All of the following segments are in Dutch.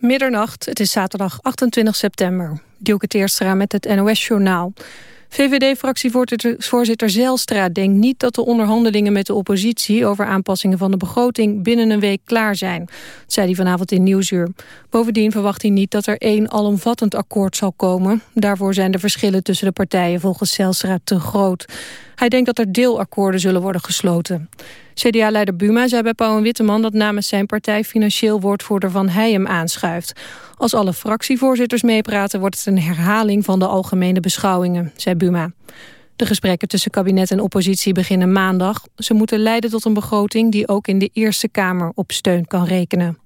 Middernacht, het is zaterdag 28 september. Dielke Teerstra met het NOS-journaal. VVD-fractievoorzitter Zelstra denkt niet dat de onderhandelingen met de oppositie over aanpassingen van de begroting binnen een week klaar zijn. Zei hij vanavond in Nieuwsuur. Bovendien verwacht hij niet dat er één alomvattend akkoord zal komen. Daarvoor zijn de verschillen tussen de partijen volgens Zelstra te groot. Hij denkt dat er deelakkoorden zullen worden gesloten. CDA-leider Buma zei bij Pauw en Witteman dat namens zijn partij financieel woordvoerder Van Heijem aanschuift. Als alle fractievoorzitters meepraten wordt het een herhaling van de algemene beschouwingen, zei Buma. De gesprekken tussen kabinet en oppositie beginnen maandag. Ze moeten leiden tot een begroting die ook in de Eerste Kamer op steun kan rekenen.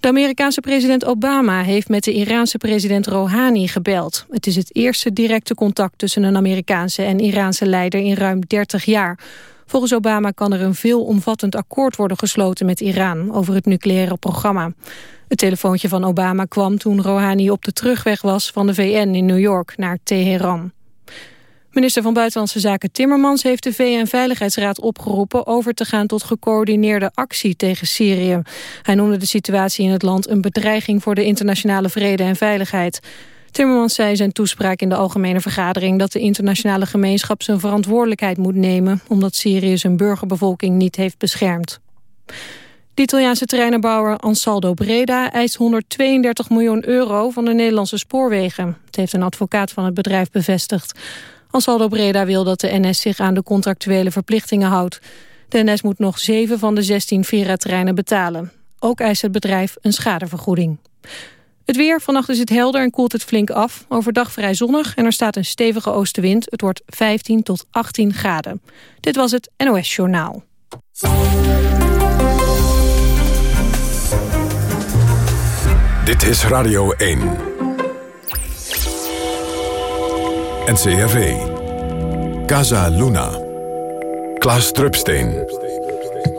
De Amerikaanse president Obama heeft met de Iraanse president Rouhani gebeld. Het is het eerste directe contact tussen een Amerikaanse en Iraanse leider in ruim 30 jaar. Volgens Obama kan er een veelomvattend akkoord worden gesloten met Iran over het nucleaire programma. Het telefoontje van Obama kwam toen Rouhani op de terugweg was van de VN in New York naar Teheran. Minister van Buitenlandse Zaken Timmermans heeft de VN-veiligheidsraad opgeroepen over te gaan tot gecoördineerde actie tegen Syrië. Hij noemde de situatie in het land een bedreiging voor de internationale vrede en veiligheid. Timmermans zei in zijn toespraak in de Algemene Vergadering... dat de internationale gemeenschap zijn verantwoordelijkheid moet nemen... omdat Syrië zijn burgerbevolking niet heeft beschermd. De Italiaanse treinenbouwer Ansaldo Breda eist 132 miljoen euro van de Nederlandse spoorwegen. Het heeft een advocaat van het bedrijf bevestigd. Ansaldo Breda wil dat de NS zich aan de contractuele verplichtingen houdt. De NS moet nog zeven van de 16 Vera-treinen betalen. Ook eist het bedrijf een schadevergoeding. Het weer, vannacht is het helder en koelt het flink af. Overdag vrij zonnig en er staat een stevige oostenwind. Het wordt 15 tot 18 graden. Dit was het NOS Journaal. Dit is Radio 1. NCRV. Casa Luna. Klaas Drupsteen.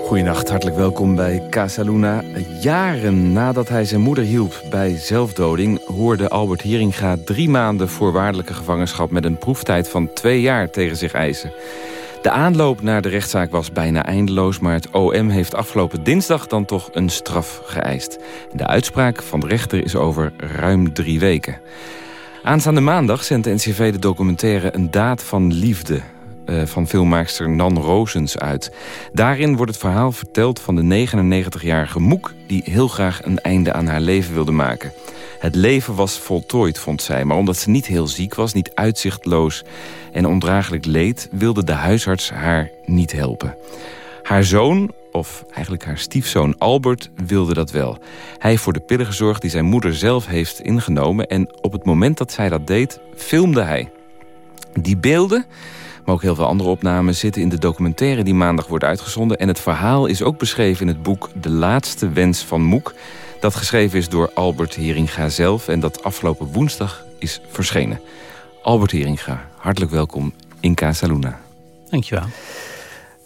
Goedenacht, hartelijk welkom bij Casa Luna. Jaren nadat hij zijn moeder hielp bij zelfdoding... hoorde Albert Hieringa drie maanden voorwaardelijke gevangenschap... met een proeftijd van twee jaar tegen zich eisen. De aanloop naar de rechtszaak was bijna eindeloos... maar het OM heeft afgelopen dinsdag dan toch een straf geëist. De uitspraak van de rechter is over ruim drie weken. Aanstaande maandag zendt de NCV de documentaire Een Daad van Liefde... Eh, van filmmaakster Nan Rozens uit. Daarin wordt het verhaal verteld van de 99-jarige Moek... die heel graag een einde aan haar leven wilde maken. Het leven was voltooid, vond zij. Maar omdat ze niet heel ziek was, niet uitzichtloos en ondraaglijk leed... wilde de huisarts haar niet helpen. Haar zoon, of eigenlijk haar stiefzoon Albert, wilde dat wel. Hij heeft voor de pillen gezorgd die zijn moeder zelf heeft ingenomen... en op het moment dat zij dat deed, filmde hij. Die beelden maar ook heel veel andere opnames zitten in de documentaire die maandag wordt uitgezonden. En het verhaal is ook beschreven in het boek De Laatste Wens van Moek. Dat geschreven is door Albert Heringa zelf en dat afgelopen woensdag is verschenen. Albert Heringa, hartelijk welkom in Casa Luna. Dankjewel.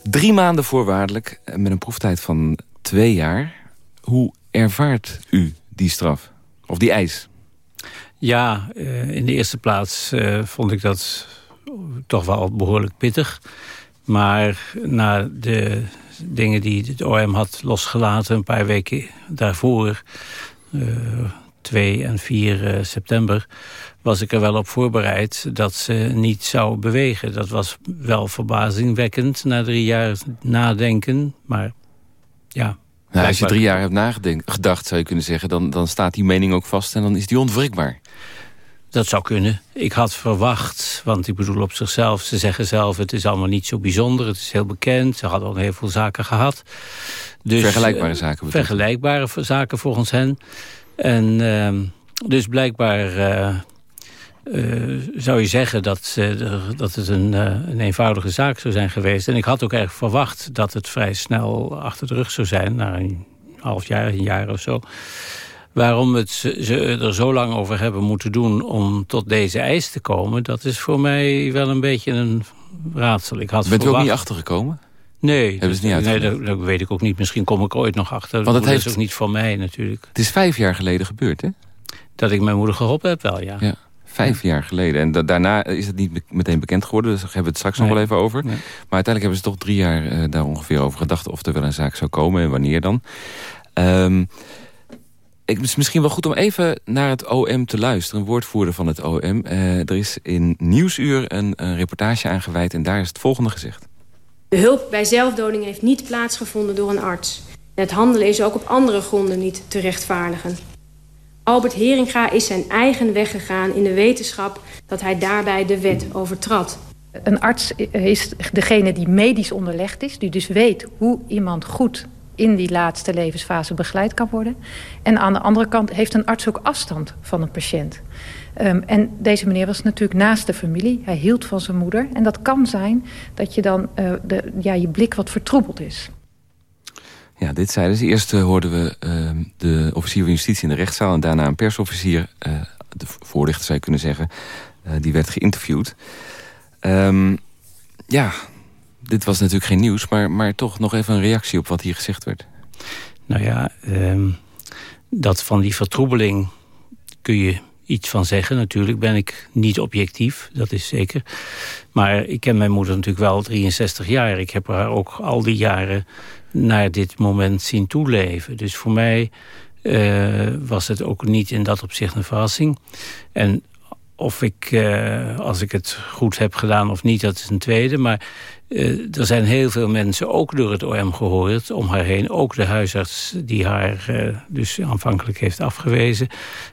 Drie maanden voorwaardelijk eh, met een proeftijd van twee jaar. Hoe ervaart u die straf? Of die eis? Ja, eh, in de eerste plaats eh, vond ik dat toch wel behoorlijk pittig. Maar na de dingen die het OM had losgelaten een paar weken daarvoor... 2 en 4 eh, september was ik er wel op voorbereid dat ze niet zou bewegen. Dat was wel verbazingwekkend na drie jaar nadenken. Maar ja... Nou, als je drie jaar hebt nagedacht, zou je kunnen zeggen... Dan, dan staat die mening ook vast en dan is die onwrikbaar. Dat zou kunnen. Ik had verwacht, want ik bedoel op zichzelf... ze zeggen zelf, het is allemaal niet zo bijzonder. Het is heel bekend. Ze hadden al heel veel zaken gehad. Dus, vergelijkbare zaken? Vergelijkbare zaken volgens hen. En uh, dus blijkbaar uh, uh, zou je zeggen dat, dat het een, een eenvoudige zaak zou zijn geweest. En ik had ook erg verwacht dat het vrij snel achter de rug zou zijn. Na een half jaar, een jaar of zo. Waarom het ze er zo lang over hebben moeten doen om tot deze eis te komen... dat is voor mij wel een beetje een raadsel. Ik had Bent u ook niet achtergekomen? Nee, Hebben ze niet nee dat, dat, weet ik ook niet. Misschien kom ik ooit nog achter. Want het heeft... is ook niet voor mij natuurlijk. Het is vijf jaar geleden gebeurd, hè? Dat ik mijn moeder geholpen heb, wel, ja. ja vijf jaar geleden. En daarna is het niet meteen bekend geworden. Dus daar hebben we het straks nog wel even over. Maar uiteindelijk hebben ze toch drie jaar uh, daar ongeveer over gedacht... of er wel een zaak zou komen en wanneer dan. Um, het is misschien wel goed om even naar het OM te luisteren. Een woordvoerder van het OM. Uh, er is in Nieuwsuur een, een reportage aangeweid en daar is het volgende gezegd. De hulp bij zelfdoding heeft niet plaatsgevonden door een arts. het handelen is ook op andere gronden niet te rechtvaardigen. Albert Heringa is zijn eigen weg gegaan in de wetenschap... dat hij daarbij de wet overtrad. Een arts is degene die medisch onderlegd is. Die dus weet hoe iemand goed in die laatste levensfase begeleid kan worden. En aan de andere kant heeft een arts ook afstand van een patiënt. Um, en deze meneer was natuurlijk naast de familie. Hij hield van zijn moeder. En dat kan zijn dat je dan uh, de, ja, je blik wat vertroebeld is. Ja, dit zeiden ze. Eerst uh, hoorden we uh, de officier van justitie in de rechtszaal... en daarna een persofficier, uh, de voorlichter zou je kunnen zeggen... die werd geïnterviewd. Um, ja, dit was natuurlijk geen nieuws... Maar, maar toch nog even een reactie op wat hier gezegd werd. Nou ja, um, dat van die vertroebeling kun je iets van zeggen. Natuurlijk ben ik niet objectief, dat is zeker. Maar ik ken mijn moeder natuurlijk wel 63 jaar. Ik heb haar ook al die jaren naar dit moment zien toeleven. Dus voor mij uh, was het ook niet in dat opzicht een verrassing. En of ik, uh, als ik het goed heb gedaan of niet, dat is een tweede. Maar uh, er zijn heel veel mensen ook door het OM gehoord om haar heen. Ook de huisarts die haar uh, dus aanvankelijk heeft afgewezen.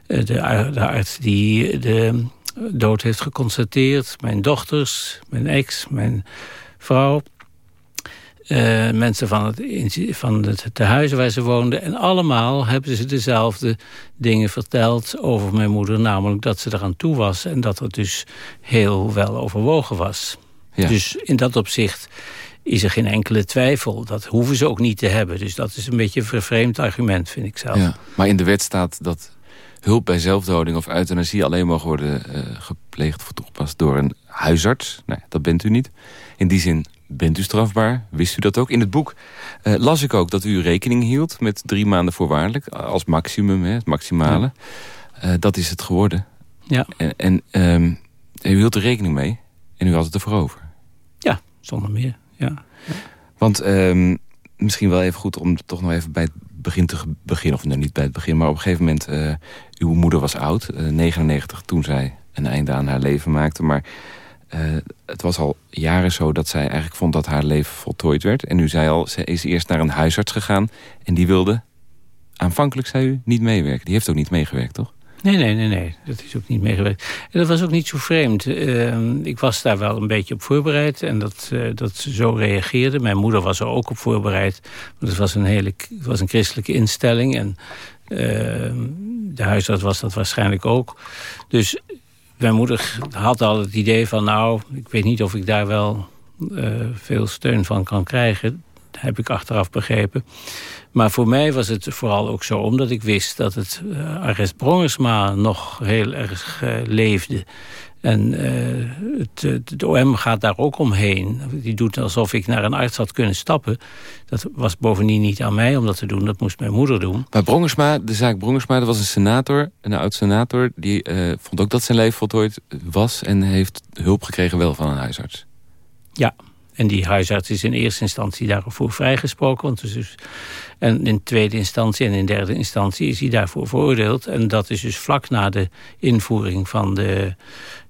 de, de arts die de dood heeft geconstateerd. Mijn dochters, mijn ex, mijn vrouw. Mensen van het, van het tehuis waar ze woonden. En allemaal hebben ze dezelfde dingen verteld over mijn moeder. Namelijk dat ze eraan toe was en dat het dus heel wel overwogen was. Ja. Dus in dat opzicht is er geen enkele twijfel. Dat hoeven ze ook niet te hebben. Dus dat is een beetje een vervreemd argument, vind ik zelf. Ja, maar in de wet staat dat hulp bij zelfdoding of euthanasie... alleen mogen worden uh, gepleegd of toegepast door een huisarts. Nee, dat bent u niet. In die zin bent u strafbaar. Wist u dat ook? In het boek uh, las ik ook dat u rekening hield met drie maanden voorwaardelijk. Als maximum, hè, het maximale. Ja. Uh, dat is het geworden. Ja. En, en um, u hield er rekening mee. En u had het ervoor over. Ja, zonder meer. Ja. Want um, misschien wel even goed om toch nog even bij het begin te beginnen. Of nou, niet bij het begin, maar op een gegeven moment... Uh, uw moeder was oud, 99, toen zij een einde aan haar leven maakte. Maar uh, het was al jaren zo dat zij eigenlijk vond dat haar leven voltooid werd. En u zei al, ze is eerst naar een huisarts gegaan. En die wilde, aanvankelijk zei u, niet meewerken. Die heeft ook niet meegewerkt, toch? Nee, nee, nee, nee. Dat is ook niet meegewerkt. En dat was ook niet zo vreemd. Uh, ik was daar wel een beetje op voorbereid. En dat, uh, dat ze zo reageerde. Mijn moeder was er ook op voorbereid. Want het was een, hele, het was een christelijke instelling. En uh, de huisarts was dat waarschijnlijk ook. Dus mijn moeder had al het idee van... nou, ik weet niet of ik daar wel uh, veel steun van kan krijgen. Dat heb ik achteraf begrepen. Maar voor mij was het vooral ook zo... omdat ik wist dat het uh, arrest Brongersma nog heel erg uh, leefde. En uh, het, het OM gaat daar ook omheen. Die doet alsof ik naar een arts had kunnen stappen. Dat was bovendien niet aan mij om dat te doen. Dat moest mijn moeder doen. Maar Brongersma, de zaak Brongersma, dat was een senator. Een oud-senator. Die uh, vond ook dat zijn leven voltooid was. En heeft hulp gekregen wel van een huisarts. Ja, en die huisarts is in eerste instantie daarvoor vrijgesproken. Dus, en in tweede instantie en in derde instantie is hij daarvoor veroordeeld. En dat is dus vlak na de invoering van de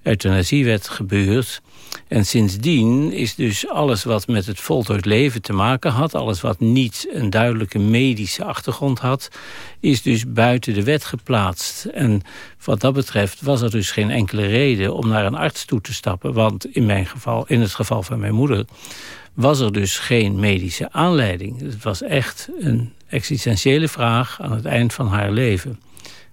euthanasiewet gebeurd. En sindsdien is dus alles wat met het voltooid leven te maken had... alles wat niet een duidelijke medische achtergrond had... is dus buiten de wet geplaatst. En wat dat betreft was er dus geen enkele reden om naar een arts toe te stappen. Want in, mijn geval, in het geval van mijn moeder was er dus geen medische aanleiding. Het was echt een existentiële vraag aan het eind van haar leven.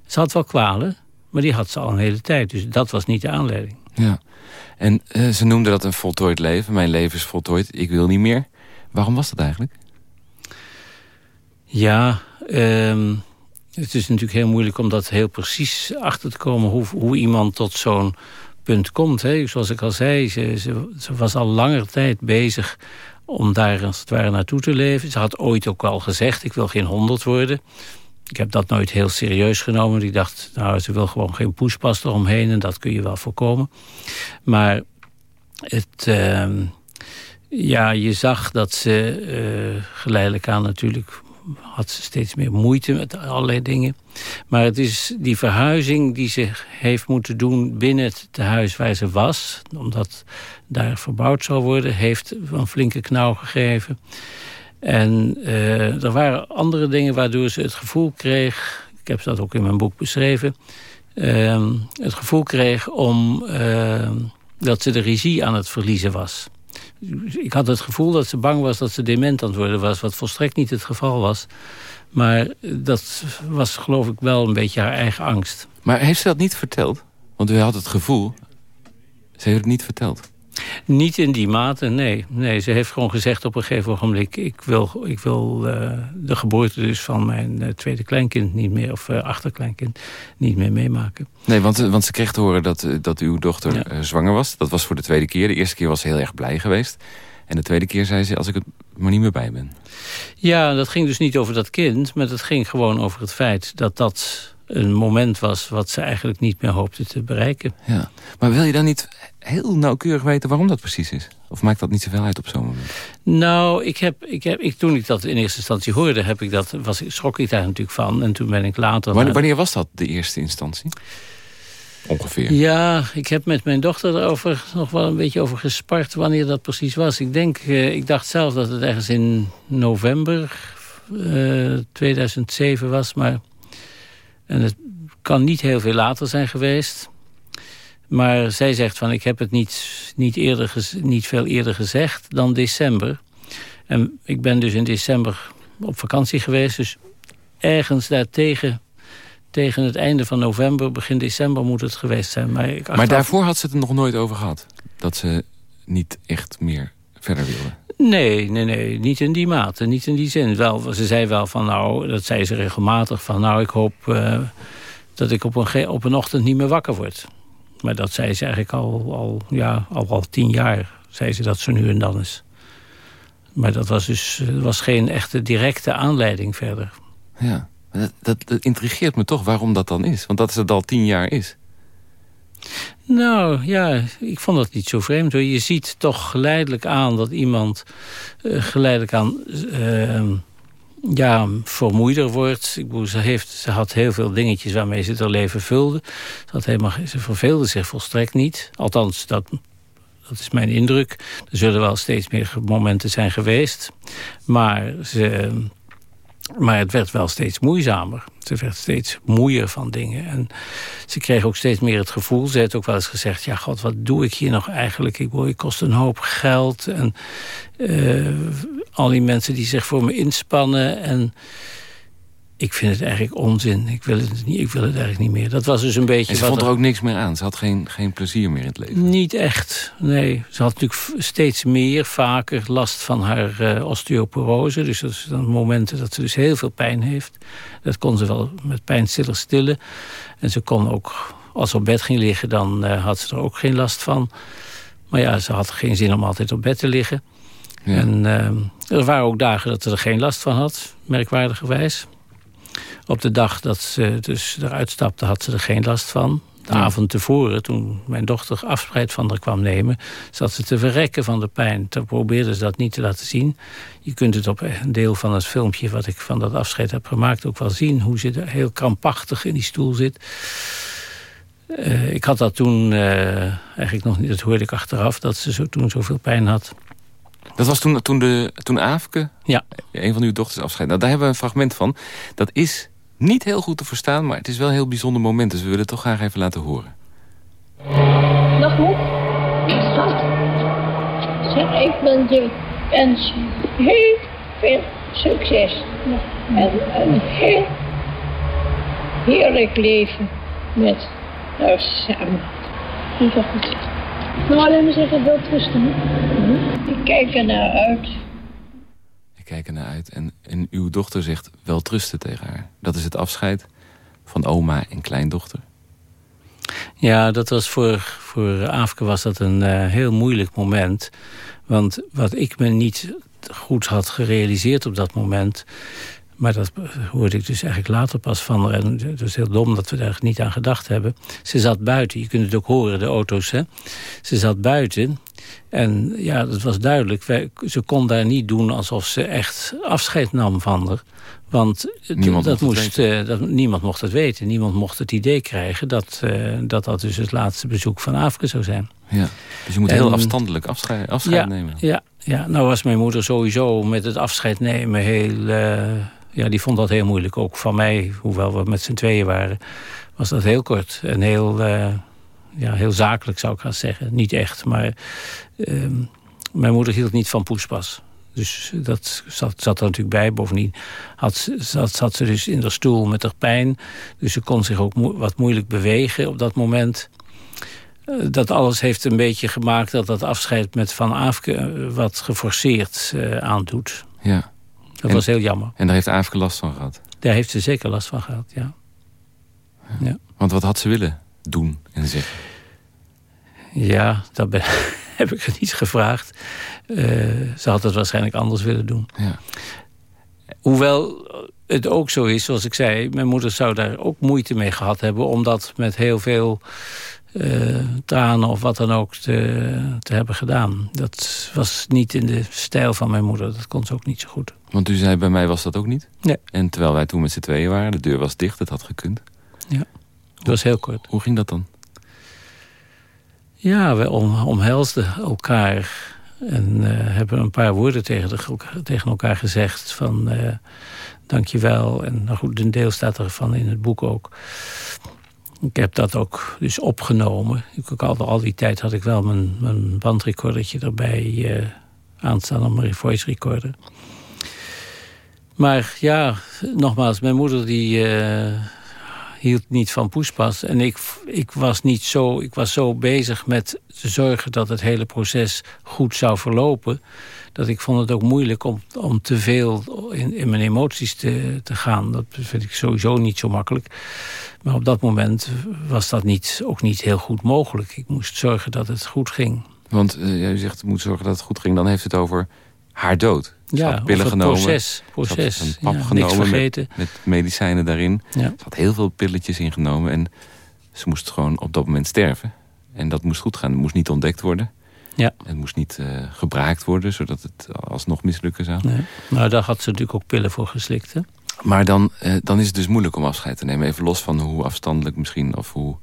Ze had wel kwalen, maar die had ze al een hele tijd. Dus dat was niet de aanleiding. Ja. En uh, ze noemde dat een voltooid leven. Mijn leven is voltooid, ik wil niet meer. Waarom was dat eigenlijk? Ja, um, het is natuurlijk heel moeilijk om dat heel precies achter te komen... hoe, hoe iemand tot zo'n punt komt. Hè. Zoals ik al zei, ze, ze, ze, was al langer tijd bezig om daar als het ware naartoe te leven. Ze had ooit ook al gezegd, ik wil geen honderd worden. Ik heb dat nooit heel serieus genomen. Ik dacht, nou, ze wil gewoon geen poespas eromheen... en dat kun je wel voorkomen. Maar het... Uh, ja, je zag dat ze uh, geleidelijk aan natuurlijk had ze steeds meer moeite met allerlei dingen. Maar het is die verhuizing die ze heeft moeten doen binnen het huis waar ze was... omdat daar verbouwd zou worden, heeft een flinke knauw gegeven. En uh, er waren andere dingen waardoor ze het gevoel kreeg... ik heb dat ook in mijn boek beschreven... Uh, het gevoel kreeg om, uh, dat ze de regie aan het verliezen was ik had het gevoel dat ze bang was dat ze dement aan het worden was... wat volstrekt niet het geval was. Maar dat was geloof ik wel een beetje haar eigen angst. Maar heeft ze dat niet verteld? Want u had het gevoel... Ze heeft het niet verteld. Niet in die mate, nee. nee. Ze heeft gewoon gezegd op een gegeven ogenblik... ik wil, ik wil uh, de geboorte dus van mijn uh, tweede kleinkind niet meer... of uh, achterkleinkind niet meer meemaken. Nee, want, want ze kreeg te horen dat, dat uw dochter ja. zwanger was. Dat was voor de tweede keer. De eerste keer was ze heel erg blij geweest. En de tweede keer zei ze, als ik het maar niet meer bij ben. Ja, dat ging dus niet over dat kind... maar het ging gewoon over het feit dat dat een moment was... wat ze eigenlijk niet meer hoopte te bereiken. Ja, maar wil je dan niet heel nauwkeurig weten waarom dat precies is? Of maakt dat niet zoveel uit op zo'n moment? Nou, ik heb, ik heb, ik, toen ik dat in eerste instantie hoorde, heb ik dat, was, schrok ik daar natuurlijk van. En toen ben ik later... Wanneer, wanneer was dat, de eerste instantie? Ongeveer. Ja, ik heb met mijn dochter erover nog wel een beetje over gespart wanneer dat precies was. Ik denk, uh, ik dacht zelf dat het ergens in november uh, eh, 2007 was, maar en het kan niet heel veel later zijn geweest. Maar zij zegt van ik heb het niet, niet, eerder niet veel eerder gezegd dan december. En ik ben dus in december op vakantie geweest. Dus ergens daartegen tegen het einde van november, begin december moet het geweest zijn. Maar, ik maar daarvoor had ze het er nog nooit over gehad? Dat ze niet echt meer verder wilde? Nee, nee, nee, niet in die mate, niet in die zin. Wel, ze zei wel van nou, dat zei ze regelmatig van nou, ik hoop uh, dat ik op een, op een ochtend niet meer wakker word. Maar dat zei ze eigenlijk al, al, ja, al, al tien jaar, zei ze dat ze nu en dan is. Maar dat was dus was geen echte directe aanleiding verder. Ja, dat, dat, dat intrigeert me toch waarom dat dan is. Want dat het al tien jaar is. Nou ja, ik vond dat niet zo vreemd. Hoor. Je ziet toch geleidelijk aan dat iemand uh, geleidelijk aan uh, ja, vermoeider wordt. Ik bedoel, ze, heeft, ze had heel veel dingetjes waarmee ze haar leven vulde. Ze, helemaal, ze verveelde zich volstrekt niet. Althans, dat, dat is mijn indruk. Er zullen wel steeds meer momenten zijn geweest. Maar ze maar het werd wel steeds moeizamer. Ze werd steeds moeier van dingen. En ze kreeg ook steeds meer het gevoel. Ze heeft ook wel eens gezegd... ja, god, wat doe ik hier nog eigenlijk? Ik, ik kost een hoop geld. En uh, al die mensen die zich voor me inspannen. En ik vind het eigenlijk onzin. Ik wil het, niet, ik wil het eigenlijk niet meer. Dat was dus een beetje... En ze vond er ook niks meer aan. Ze had geen, geen plezier meer in het leven. Niet echt, nee. Ze had natuurlijk steeds meer, vaker last van haar uh, osteoporose. Dus dat zijn momenten dat ze dus heel veel pijn heeft. Dat kon ze wel met pijnstiller stillen. En ze kon ook, als ze op bed ging liggen... dan uh, had ze er ook geen last van. Maar ja, ze had geen zin om altijd op bed te liggen. Ja. En uh, er waren ook dagen dat ze er geen last van had, merkwaardigerwijs. Op de dag dat ze dus eruit stapte, had ze er geen last van. De avond tevoren, toen mijn dochter afscheid van haar kwam nemen... zat ze te verrekken van de pijn. Toen probeerde ze dat niet te laten zien. Je kunt het op een deel van het filmpje... wat ik van dat afscheid heb gemaakt ook wel zien... hoe ze heel krampachtig in die stoel zit. Uh, ik had dat toen uh, eigenlijk nog niet... dat hoorde ik achteraf, dat ze zo, toen zoveel pijn had... Dat was toen, toen, de, toen Aafke, ja. een van uw dochters, afscheid. Nou, daar hebben we een fragment van. Dat is niet heel goed te verstaan, maar het is wel een heel bijzonder moment. Dus we willen het toch graag even laten horen. Nog moe? Schat. Zeg, ik ben je wens heel veel succes. En een heel heerlijk leven met haar samen. Even goed. Nou, alleen maar zeggen, wel trusten. Ik kijk er naar uit kijken naar uit. En, en uw dochter zegt wel trusten tegen haar. Dat is het afscheid van oma en kleindochter. Ja, dat was voor, voor Afke was dat een uh, heel moeilijk moment. Want wat ik me niet goed had gerealiseerd op dat moment... maar dat hoorde ik dus eigenlijk later pas van En het is heel dom dat we daar niet aan gedacht hebben. Ze zat buiten, je kunt het ook horen, de auto's. Hè? Ze zat buiten En ja, dat was duidelijk. Wij, ze kon daar niet doen alsof ze echt afscheid nam van haar. Want niemand dat mocht, moest, uh, dat, niemand mocht het weten. Niemand mocht het idee krijgen dat, uh, dat dat dus het laatste bezoek van Afrika zou zijn. Ja, dus je moet en, heel afstandelijk afscheid, afscheid ja, nemen. Ja, ja, nou was mijn moeder sowieso met het afscheid nemen heel... Uh, ja, die vond dat heel moeilijk. Ook van mij, hoewel we met z'n tweeën waren, was dat heel kort. En heel, ja, heel zakelijk zou ik gaan zeggen. Niet echt, maar ehm, mijn moeder hield niet van poespas. Dus dat zat, zat er natuurlijk bij. Bovendien had, zat, zat ze dus in de stoel met haar pijn. Dus ze kon zich ook wat moeilijk bewegen op dat moment. Uh, dat alles heeft een beetje gemaakt dat dat afscheid met Van Aafke... Uh, wat geforceerd uh, aandoet. Ja. Dat en, was heel jammer. En daar heeft Aafke last van gehad? Daar heeft ze zeker last van gehad, ja. ja. ja. Want wat had ze willen doen en zeggen? Ja, dat ben, heb ik het niet gevraagd. Uh, ze had het waarschijnlijk anders willen doen. Ja. Hoewel het ook zo is, zoals ik zei... mijn moeder zou daar ook moeite mee gehad hebben... om dat met heel veel tranen of wat dan ook te, te hebben gedaan. Dat was niet in de stijl van mijn moeder. Dat kon ze ook niet zo goed. Want u zei, bij mij was dat ook niet? Nee. En terwijl wij toen met z'n tweeën waren, de deur was dicht, het had gekund. Ja, dat was heel kort. Hoe ging dat dan? Ja, we om, omhelsden elkaar en uh, hebben een paar woorden tegen, de, tegen elkaar gezegd van uh, dankjewel. En nou goed, een deel staat ervan in het boek ook. Ik heb dat ook dus opgenomen. Ik ook al, al die tijd had ik wel mijn, mijn erbij uh, aanstaan op mijn voice recorder. Maar ja, nogmaals, mijn moeder die hield niet van poespas. En ik, ik, was niet zo, ik was zo bezig met te zorgen dat het hele proces goed zou verlopen... dat ik vond het ook moeilijk om, om te veel in, in mijn emoties te, te gaan. Dat vind ik sowieso niet zo makkelijk. Maar op dat moment was dat niet, ook niet heel goed mogelijk. Ik moest zorgen dat het goed ging. Want uh, u zegt, moet zorgen dat het goed ging. Dan heeft het over haar dood. Ze ja, had pillen het genomen. proces. proces. Een pap ja, genomen met, met, medicijnen daarin. Ja. Ze had heel veel pilletjes ingenomen. En ze moest gewoon op dat moment sterven. En dat moest goed gaan. Het moest niet ontdekt worden. Ja. Het moest niet uh, gebraakt worden, zodat het alsnog mislukken zou. Nee. Nou, daar had ze natuurlijk ook pillen voor geslikt. Hè? Maar dan, uh, dan is het dus moeilijk om afscheid te nemen. Even los van hoe afstandelijk misschien, of hoe,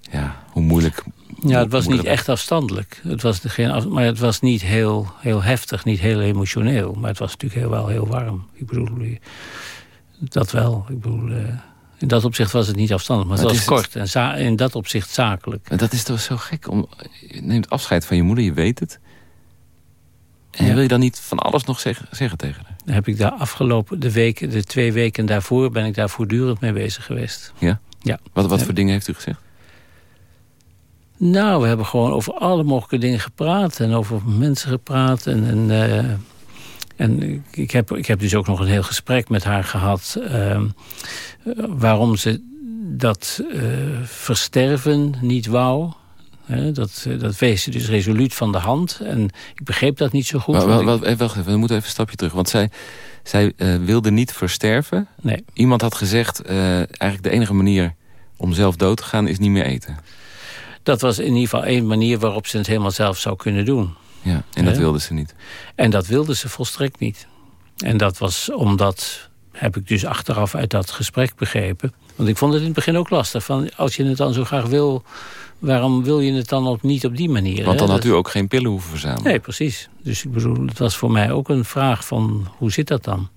ja, hoe moeilijk... Ja, het was niet echt afstandelijk. Het was geen maar het was niet heel, heel heftig, niet heel emotioneel. Maar het was natuurlijk heel, wel heel warm. Ik bedoel, dat wel. Ik bedoel, uh, in dat opzicht was het niet afstandelijk, maar, maar het was kort. Het... En in dat opzicht zakelijk. Maar dat is toch zo gek? Om, je neemt afscheid van je moeder, je weet het. En ja. wil je dan niet van alles nog zeggen, zeggen tegen haar? Dan heb ik daar afgelopen de, weken, de twee weken daarvoor... ben ik daar voortdurend mee bezig geweest. Ja? Ja. Wat, wat voor dingen heeft u gezegd? Nou, we hebben gewoon over alle mogelijke dingen gepraat. En over mensen gepraat. En, en, uh, en ik, heb, ik heb dus ook nog een heel gesprek met haar gehad. Uh, waarom ze dat uh, versterven niet wou. He, dat, dat wees ze dus resoluut van de hand. En ik begreep dat niet zo goed. Maar, wel, ik... Wacht even, we moeten even een stapje terug. Want zij, zij wilde niet versterven. Nee. Iemand had gezegd, eigenlijk de enige manier om zelf dood te gaan is niet meer eten. Dat was in ieder geval één manier waarop ze het helemaal zelf zou kunnen doen. Ja, en dat ja. wilde ze niet. En dat wilde ze volstrekt niet. En dat was omdat, heb ik dus achteraf uit dat gesprek begrepen... want ik vond het in het begin ook lastig. Van, als je het dan zo graag wil, waarom wil je het dan op, niet op die manier? Want dan hè? had u ook geen pillen hoeven verzamelen. Nee, precies. Dus ik bedoel, het was voor mij ook een vraag van, hoe zit dat dan?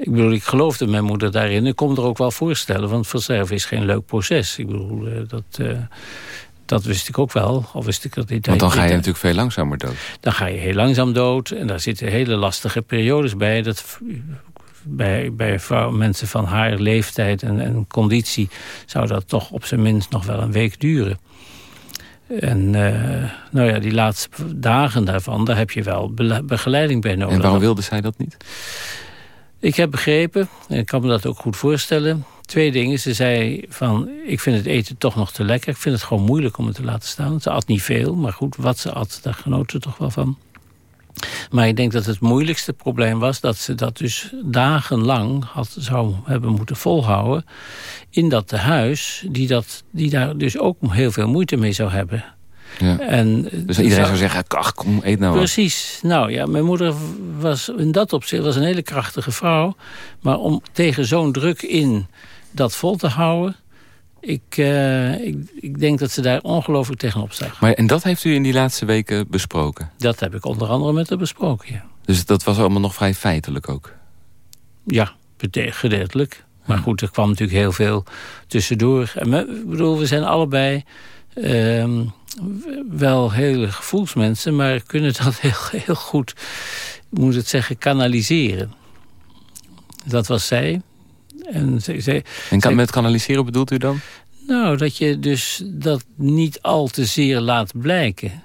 Ik bedoel, ik geloofde mijn moeder daarin. Ik kon er ook wel voorstellen, want versterven is geen leuk proces. Ik bedoel, uh, dat, uh, dat wist ik ook wel. Al wist ik dat niet. Want dan ga je natuurlijk veel langzamer dood. Dan ga je heel langzaam dood. En daar zitten hele lastige periodes bij. Dat bij, bij vrouw, mensen van haar leeftijd en, en conditie... zou dat toch op zijn minst nog wel een week duren. En uh, nou ja, die laatste dagen daarvan, daar heb je wel begeleiding bij nodig. En waarom wilde zij dat niet? Ik heb begrepen, en ik kan me dat ook goed voorstellen... twee dingen. Ze zei van, ik vind het eten toch nog te lekker. Ik vind het gewoon moeilijk om het te laten staan. Ze at niet veel, maar goed, wat ze at, daar genoot ze toch wel van. Maar ik denk dat het moeilijkste probleem was... dat ze dat dus dagenlang had, zou hebben moeten volhouden... in dat tehuis, die, dat, die daar dus ook heel veel moeite mee zou hebben. Ja. En, dus iedereen zou zeggen, ach kom, eet nou Precies. Nou ja, mijn moeder was in dat opzicht was een hele krachtige vrouw. Maar om tegen zo'n druk in dat vol te houden... Ik, uh, ik, ik, denk dat ze daar ongelooflijk tegenop staan. Maar en dat heeft u in die laatste weken besproken? Dat heb ik onder andere met haar besproken, ja. Dus dat was allemaal nog vrij feitelijk ook? Ja, gedeeltelijk. Maar goed, er kwam natuurlijk heel veel tussendoor. En ik bedoel, we zijn allebei uh, wel hele gevoelsmensen... maar kunnen dat heel, heel goed, moet het zeggen, kanaliseren. Dat was zij. En, ze, ze, en kan, met kanaliseren bedoelt u dan? Nou, dat je dus dat niet al te zeer laat blijken.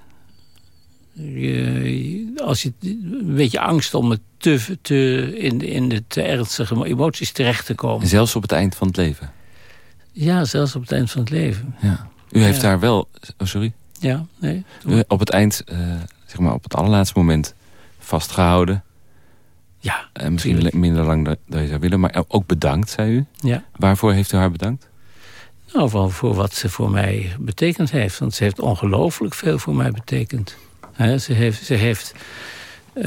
Je, als je een beetje angst om het te, te, in, in de te ernstige emoties terecht te komen. Zelfs op het eind van het leven? Ja, zelfs op het eind van het leven. Ja. U heeft daar wel... Oh, sorry? Ja, nee. U, op het eind, uh, zeg maar op het allerlaatste moment vastgehouden. Ja, uh, Misschien tuurlijk. minder lang dan, dan je zou willen, maar ook bedankt, zei u. Ja. Waarvoor heeft u haar bedankt? Nou, voor, voor wat ze voor mij betekend heeft. Want ze heeft ongelooflijk veel voor mij betekend. He, ze heeft, ze heeft uh,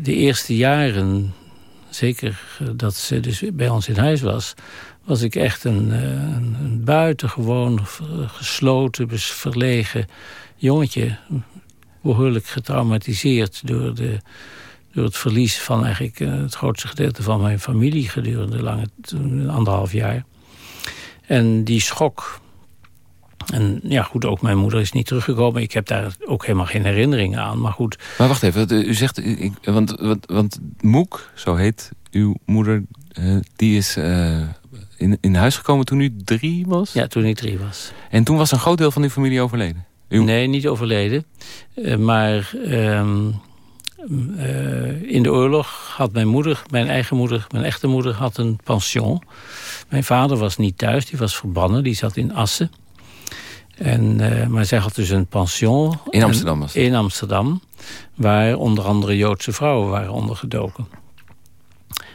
de eerste jaren, zeker dat ze dus bij ons in huis was... was ik echt een, een, een buitengewoon gesloten, verlegen jongetje. Behoorlijk getraumatiseerd door, de, door het verlies van eigenlijk het grootste gedeelte van mijn familie... gedurende lange, anderhalf jaar. En die schok en ja, goed, ook mijn moeder is niet teruggekomen. Ik heb daar ook helemaal geen herinneringen aan, maar goed. Maar wacht even, u zegt, ik, want, want, want Moek, zo heet uw moeder, uh, die is uh, in, in huis gekomen toen u drie was? Ja, toen ik drie was. En toen was een groot deel van uw familie overleden? Uw... Nee, niet overleden. Uh, maar um, in de oorlog had mijn moeder, mijn eigen moeder, mijn echte moeder, had een pension. Mijn vader was niet thuis, die was verbannen, die zat in Assen. En, uh, maar zij had dus een pension. In Amsterdam was In Amsterdam. Waar onder andere Joodse vrouwen waren ondergedoken.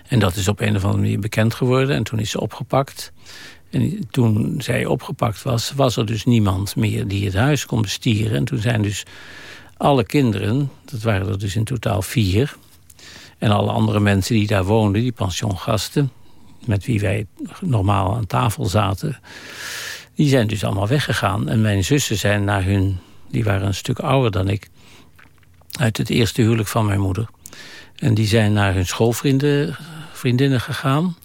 En dat is op een of andere manier bekend geworden. En toen is ze opgepakt. En toen zij opgepakt was, was er dus niemand meer die het huis kon bestieren. En toen zijn dus alle kinderen, dat waren er dus in totaal vier... en alle andere mensen die daar woonden, die pensiongasten... met wie wij normaal aan tafel zaten die zijn dus allemaal weggegaan. En mijn zussen zijn naar hun... die waren een stuk ouder dan ik... uit het eerste huwelijk van mijn moeder. En die zijn naar hun schoolvrienden vriendinnen gegaan.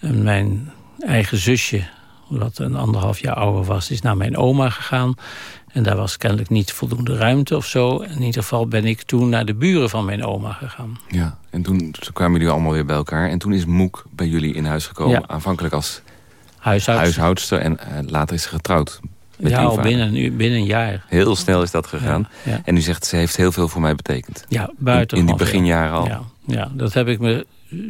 En mijn eigen zusje, wat een anderhalf jaar ouder was... is naar mijn oma gegaan. En daar was kennelijk niet voldoende ruimte of zo. In ieder geval ben ik toen naar de buren van mijn oma gegaan. Ja, en toen, kwamen jullie allemaal weer bij elkaar. En toen is Moek bij jullie in huis gekomen. Ja. Aanvankelijk als Huishoudster. huishoudster. En uh, later is ze getrouwd. Met ja, al vader. binnen, binnen een jaar. Heel snel is dat gegaan. Ja, ja. En u zegt, ze heeft heel veel voor mij betekend. Ja, buiten. In, in die beginjaren al. Ja, ja, dat heb ik me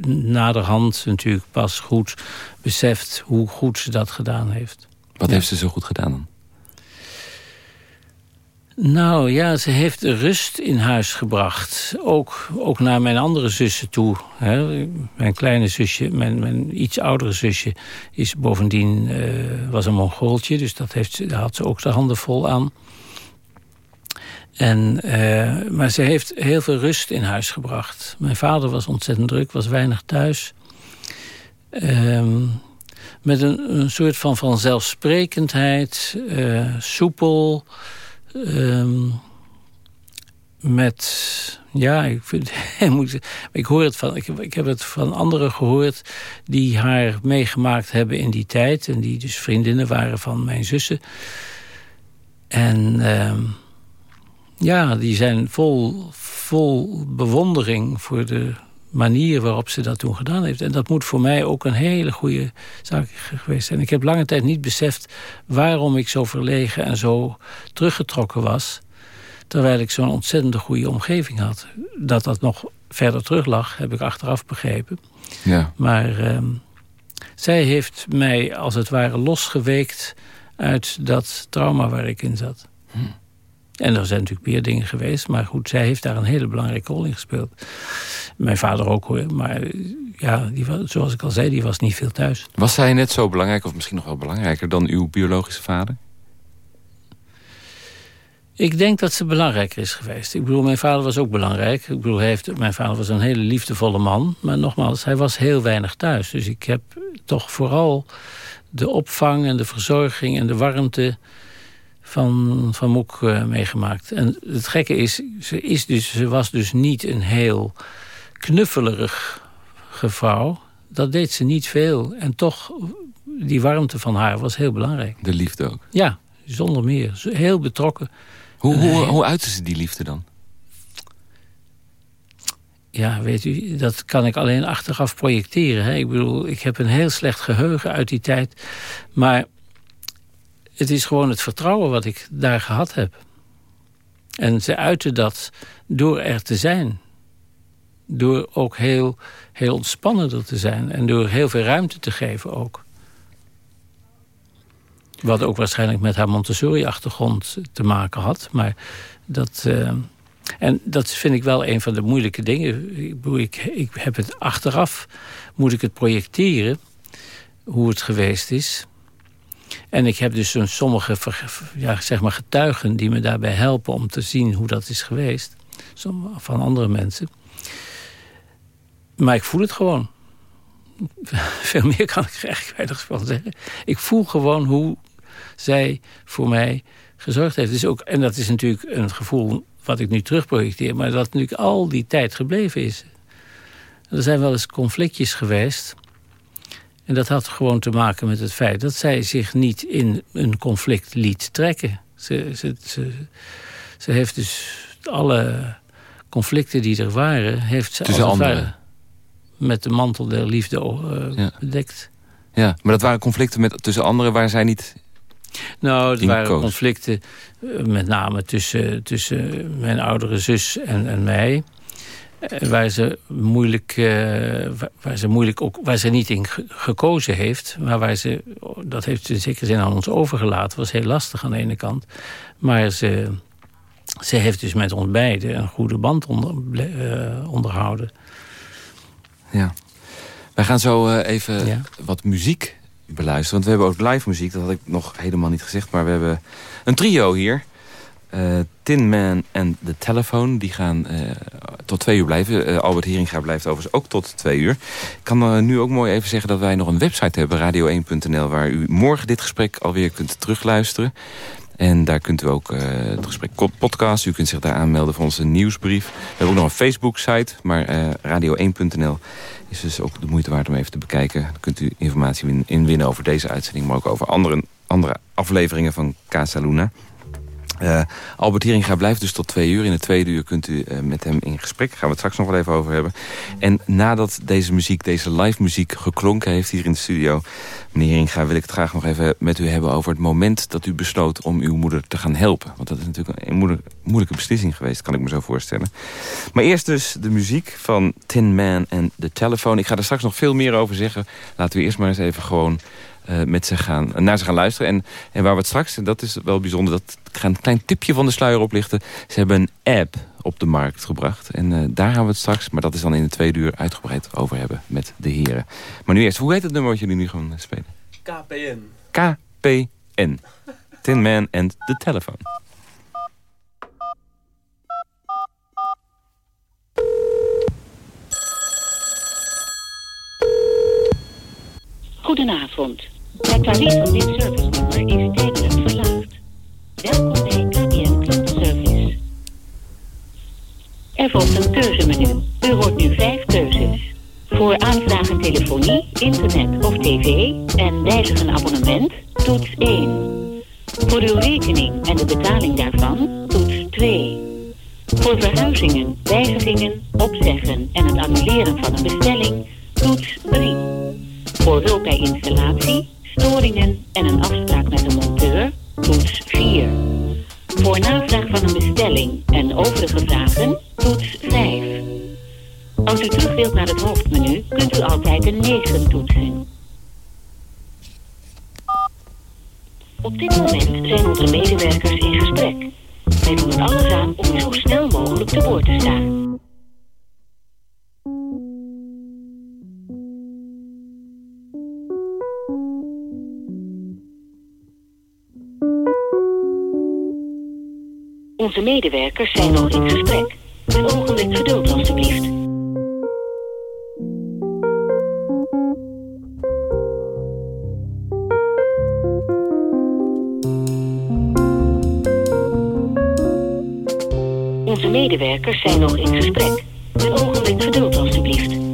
naderhand natuurlijk pas goed beseft... hoe goed ze dat gedaan heeft. Wat heeft ze zo goed gedaan dan? Nou ja, ze heeft rust in huis gebracht. Ook, ook naar mijn andere zussen toe. Hè. Mijn kleine zusje, mijn, mijn iets oudere zusje... is bovendien uh, was een Mongooltje. Dus dat heeft, daar had ze ook de handen vol aan. En, uh, maar ze heeft heel veel rust in huis gebracht. Mijn vader was ontzettend druk, was weinig thuis. Um, met een, een soort van vanzelfsprekendheid, uh, soepel... Um, met, ja, ik, vind, ik hoor het van, ik, ik heb het van anderen gehoord die haar meegemaakt hebben in die tijd en die dus vriendinnen waren van mijn zussen. En um, ja, die zijn vol, vol bewondering voor de manier waarop ze dat toen gedaan heeft. En dat moet voor mij ook een hele goede zaak geweest zijn. Ik heb lange tijd niet beseft waarom ik zo verlegen en zo teruggetrokken was. Terwijl ik zo'n ontzettend goede omgeving had. Dat dat nog verder terug lag, heb ik achteraf begrepen. Ja. Maar um, zij heeft mij als het ware losgeweekt uit dat trauma waar ik in zat. Hm. En er zijn natuurlijk meer dingen geweest. Maar goed, zij heeft daar een hele belangrijke rol in gespeeld. Mijn vader ook hoor. Maar ja, die was, zoals ik al zei, die was niet veel thuis. Was zij net zo belangrijk, of misschien nog wel belangrijker... dan uw biologische vader? Ik denk dat ze belangrijker is geweest. Ik bedoel, mijn vader was ook belangrijk. Ik bedoel, hij heeft, mijn vader was een hele liefdevolle man. Maar nogmaals, hij was heel weinig thuis. Dus ik heb toch vooral de opvang en de verzorging en de warmte van, van Moek uh, meegemaakt. En het gekke is, ze, is dus, ze was dus niet een heel knuffelerig gevrouw. Dat deed ze niet veel. En toch, die warmte van haar was heel belangrijk. De liefde ook? Ja, zonder meer. Heel betrokken. Hoe, hoe, hoe uitte ze die liefde dan? Ja, weet u, dat kan ik alleen achteraf projecteren. Hè? Ik bedoel, ik heb een heel slecht geheugen uit die tijd. Maar het is gewoon het vertrouwen wat ik daar gehad heb. En ze uiten dat door er te zijn. Door ook heel, heel ontspannender te zijn. En door heel veel ruimte te geven ook. Wat ook waarschijnlijk met haar Montessori-achtergrond te maken had. Maar dat... Uh, en dat vind ik wel een van de moeilijke dingen. Ik, ik, ik heb het achteraf, moet ik het projecteren... hoe het geweest is. En ik heb dus een sommige ja, zeg maar getuigen die me daarbij helpen... om te zien hoe dat is geweest. Van andere mensen. Maar ik voel het gewoon. Veel meer kan ik er eigenlijk weinig van zeggen. Ik voel gewoon hoe zij voor mij gezorgd heeft. Dus ook, en dat is natuurlijk een gevoel wat ik nu terugprojecteer... maar dat natuurlijk al die tijd gebleven is. Er zijn wel eens conflictjes geweest... En dat had gewoon te maken met het feit dat zij zich niet in een conflict liet trekken. Ze, ze, ze, ze heeft dus alle conflicten die er waren... heeft ze Tussen anderen? met de mantel der liefde uh, bedekt. Ja, maar dat waren conflicten met, tussen anderen waar zij niet nou, het waren conflicten eh, met name tussen, tussen mijn oudere zus en, en mij. Eh, waar ze moeilijk, uh, waar ze moeilijk ook, waar ze niet in gekozen heeft, maar waar ze, dat heeft ze in zekere zin aan ons overgelaten, was heel lastig aan de ene kant. Maar ze, ze heeft dus met ons beiden een goede band onder, uh, onderhouden. Ja. Wij gaan zo even wat muziek beluisteren. Want we hebben ook live muziek, dat had ik nog helemaal niet gezegd. Maar we hebben een trio hier. Uh, Tin Man en The Telephone. Die gaan uh, tot twee uur blijven. Uh, Albert Heringa blijft overigens ook tot twee uur. Ik kan nu ook mooi even zeggen dat wij nog een website hebben. Radio1.nl waar u morgen dit gesprek alweer kunt terugluisteren. En daar kunt u ook het gesprek podcast. U kunt zich daar aanmelden voor onze nieuwsbrief. We hebben ook nog een Facebook-site. Maar radio1.nl is dus ook de moeite waard om even te bekijken. Dan kunt u informatie inwinnen over deze uitzending... maar ook over andere, andere afleveringen van Casa Luna. Uh, Albert Heringa blijft dus tot twee uur. In het tweede uur kunt u uh, met hem in gesprek. Daar gaan we het straks nog wel even over hebben. En nadat deze muziek, deze live muziek geklonken heeft hier in de studio... meneer Heringa, wil ik het graag nog even met u hebben over het moment... dat u besloot om uw moeder te gaan helpen. Want dat is natuurlijk een moeilijke, moeilijke beslissing geweest, kan ik me zo voorstellen. Maar eerst dus de muziek van Tin Man en The Telephone. Ik ga er straks nog veel meer over zeggen. Laten we eerst maar eens even gewoon uh, met ze gaan, naar ze gaan luisteren. En, en waar we het straks, en dat is wel bijzonder... dat ik ga een klein tipje van de sluier oplichten. Ze hebben een app op de markt gebracht. En uh, daar gaan we het straks, maar dat is dan in de tweede uur... uitgebreid over hebben met de heren. Maar nu eerst, hoe heet het nummer wat jullie nu gaan spelen? KPN. KPN. Tin Man and the Telephone. Goedenavond. Het tarief van dit servicenummer is tijdelijk verlaagd. Welkom bij KPN Klantenservice. Er volgt een keuzemenu. U hoort nu vijf keuzes. Voor aanvragen telefonie, internet of tv en wijzigen abonnement, toets 1. Voor uw rekening en de betaling daarvan, toets 2. Voor verhuizingen, wijzigingen, opzeggen en het annuleren van een bestelling, toets 3. Voor hulp bij installatie, storingen en een afspraak met de monteur, toets 4. Voor navraag van een bestelling en overige vragen, toets 5. Als u terug wilt naar het hoofdmenu, kunt u altijd een 9 toetsen. Op dit moment zijn onze medewerkers in gesprek. Wij doen alles aan om zo snel mogelijk te woord te staan. Onze medewerkers zijn nog in gesprek. Een ogenblik geduld alstublieft. Onze medewerkers zijn nog in gesprek. Een ogenblik geduld alstublieft.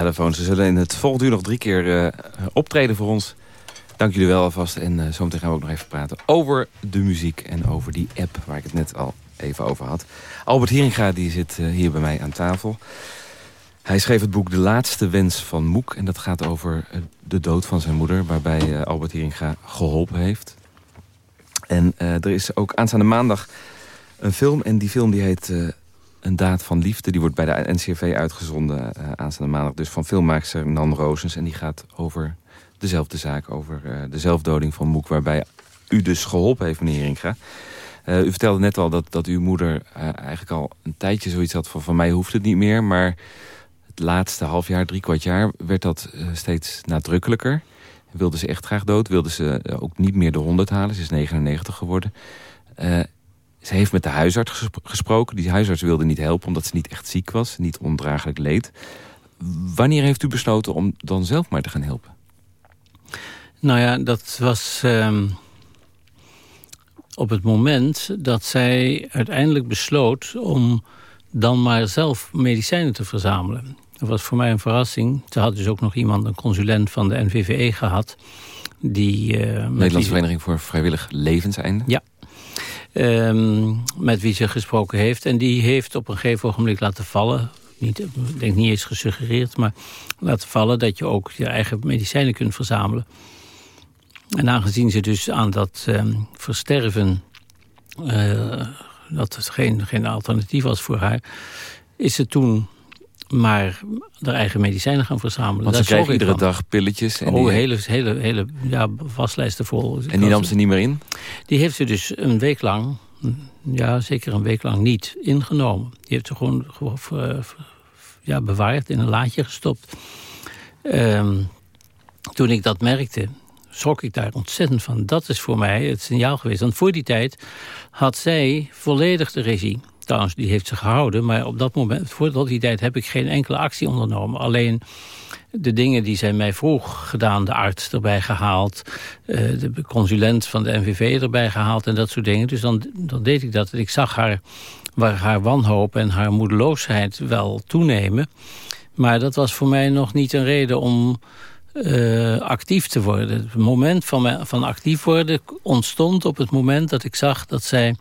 Telefoon. Ze zullen in het volgende uur nog drie keer eh, optreden voor ons. Dank jullie wel alvast. En uh, zometeen gaan we ook nog even praten over de muziek... en over die app waar ik het net al even over had. Albert Hieringa die zit uh, hier bij mij aan tafel. Hij schreef het boek De Laatste Wens van Moek. En dat gaat over de dood van zijn moeder... waarbij Albert Hieringa geholpen heeft. En er is ook aanstaande maandag een film. En die film die heet Een Daad van Liefde. Die wordt bij de NCRV uitgezonden uh, aanstaande maandag. Dus van filmmaakster Nan Roosens. En die gaat over dezelfde zaak. Over uh, de zelfdoding van Moek. Waarbij u dus geholpen heeft, meneer Heringa. Uh, u vertelde net al dat, dat uw moeder eigenlijk al een tijdje zoiets had van... van mij hoeft het niet meer. Maar het laatste half jaar, drie kwart jaar... werd dat steeds nadrukkelijker. Wilde ze echt graag dood. Wilde ze ook niet meer de 100 halen. Ze is 99 geworden. Ze heeft met de huisarts gespro gesproken. Die huisarts wilde niet helpen omdat ze niet echt ziek was. Niet ondraaglijk leed. Wanneer heeft u besloten om dan zelf maar te gaan helpen? Nou ja, dat was uh, op het moment dat zij uiteindelijk besloot... om dan maar zelf medicijnen te verzamelen. Dat was voor mij een verrassing. Ze had dus ook nog iemand, een consulent van de NVVE gehad... Die, uh, Nederlandse die... Vereniging voor Vrijwillig Levenseinde? Ja, Um, met wie ze gesproken heeft. En die heeft op een gegeven ogenblik laten vallen... Niet, ik denk niet eens gesuggereerd, maar laten vallen... dat je ook je eigen medicijnen kunt verzamelen. En aangezien ze dus aan dat um, versterven... Uh, dat het geen, geen alternatief was voor haar... is ze toen maar haar eigen medicijnen gaan verzamelen. Want ze kreeg iedere dag pilletjes. En oh, die... hele, hele, hele ja, waslijsten vol. En die nam ze niet meer in? Die heeft ze dus een week lang, ja zeker een week lang niet ingenomen. Die heeft ze gewoon ja, bewaard, in een laadje gestopt. Um, toen ik dat merkte, schrok ik daar ontzettend van. Dat is voor mij het signaal geweest. Want voor die tijd had zij volledig de regie. Trouwens, die heeft ze gehouden. Maar op dat moment, voor die tijd, heb ik geen enkele actie ondernomen. Alleen de dingen die zij mij vroeg gedaan, de arts erbij gehaald... Uh, de consulent van de NVV erbij gehaald en dat soort dingen. Dus dan, deed ik dat. Ik zag haar, waar haar wanhoop en haar moedeloosheid wel toenemen. Maar dat was voor mij nog niet een reden om uh, actief te worden. Het moment van, van actief worden ontstond op het moment dat ik zag... dat zij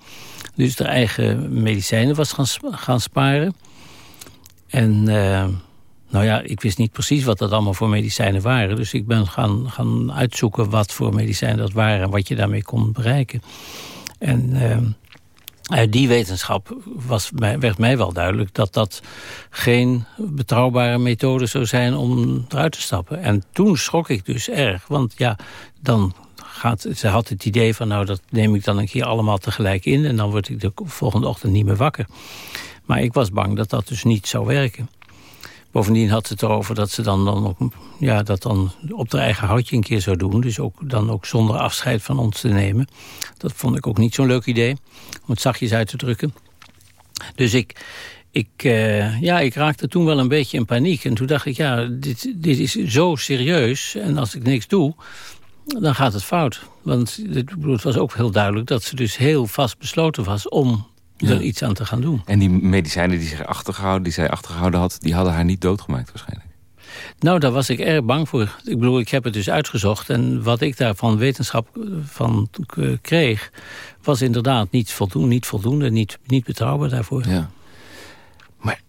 dus haar eigen medicijnen was gaan, gaan sparen. En... Uh, nou ja, ik wist niet precies wat dat allemaal voor medicijnen waren. Dus ik ben gaan, gaan uitzoeken wat voor medicijnen dat waren... en wat je daarmee kon bereiken. En uh, uit die wetenschap was, werd mij wel duidelijk... dat dat geen betrouwbare methode zou zijn om eruit te stappen. En toen schrok ik dus erg. Want ja, dan gaat... Ze had het idee van, nou, dat neem ik dan een keer allemaal tegelijk in... en dan word ik de volgende ochtend niet meer wakker. Maar ik was bang dat dat dus niet zou werken. Bovendien had ze het erover dat ze dan, dan, ook, ja, dat dan op haar eigen houtje een keer zou doen. Dus ook, dan ook zonder afscheid van ons te nemen. Dat vond ik ook niet zo'n leuk idee, om het zachtjes uit te drukken. Dus ik, ik, uh, ja, ik raakte toen wel een beetje in paniek. En toen dacht ik, ja, dit, dit is zo serieus. En als ik niks doe, dan gaat het fout. Want het was ook heel duidelijk dat ze dus heel vast besloten was... om er iets aan te gaan doen. En die medicijnen die, zich achtergehouden, die zij achtergehouden had... die hadden haar niet doodgemaakt waarschijnlijk? Nou, daar was ik erg bang voor. Ik bedoel, ik heb het dus uitgezocht. En wat ik daar van wetenschap van kreeg... was inderdaad niet voldoende, niet, voldoende, niet, niet betrouwbaar daarvoor. Ja. Maar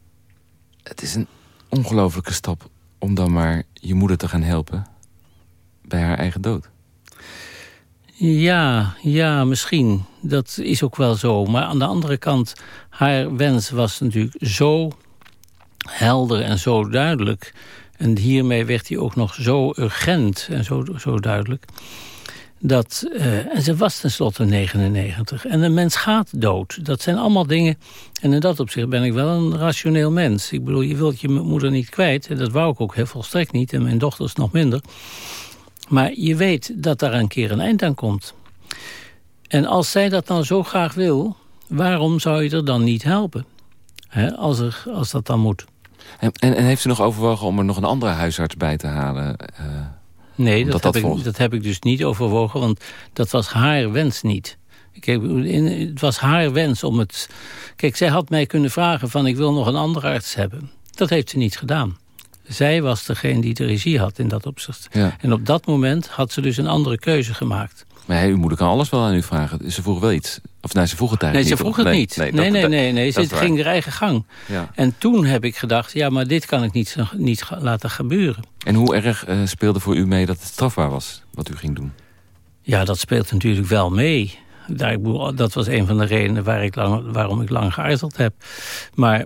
het is een ongelofelijke stap... om dan maar je moeder te gaan helpen bij haar eigen dood. Ja, ja, misschien. Dat is ook wel zo. Maar aan de andere kant, haar wens was natuurlijk zo helder en zo duidelijk. En hiermee werd hij ook nog zo urgent en zo, zo duidelijk. Dat, uh, en ze was tenslotte 99. En een mens gaat dood. Dat zijn allemaal dingen... En in dat opzicht ben ik wel een rationeel mens. Ik bedoel, je wilt je moeder niet kwijt. En dat wou ik ook heel volstrekt niet. En mijn dochters nog minder. Maar je weet dat daar een keer een eind aan komt. En als zij dat dan zo graag wil, waarom zou je er dan niet helpen? als, er, als dat dan moet. En, en, heeft u nog overwogen om er nog een andere huisarts bij te halen? Uh, nee, dat, heb ik, dat heb ik dus niet overwogen, want dat was haar wens niet. Kijk, het was haar wens om het... Kijk, zij had mij kunnen vragen van ik wil nog een andere arts hebben. Dat heeft ze niet gedaan. Zij was degene die de regie had in dat opzicht. Ja. En op dat moment had ze dus een andere keuze gemaakt. Maar uw moeder kan alles wel aan u vragen. Ze vroeg wel iets. Of nee, ze vroeg het eigenlijk Nee, ze vroeg het niet. Nee, nee, nee. nee, nee. Ze ging haar eigen gang. Ja. En toen heb ik gedacht, ja, maar dit kan ik niet, niet laten gebeuren. En hoe erg uh, speelde voor u mee dat het strafbaar was, wat u ging doen? Ja, dat speelt natuurlijk wel mee. Daar, dat was een van de redenen waar ik lang, waarom ik lang geaarzeld heb. Maar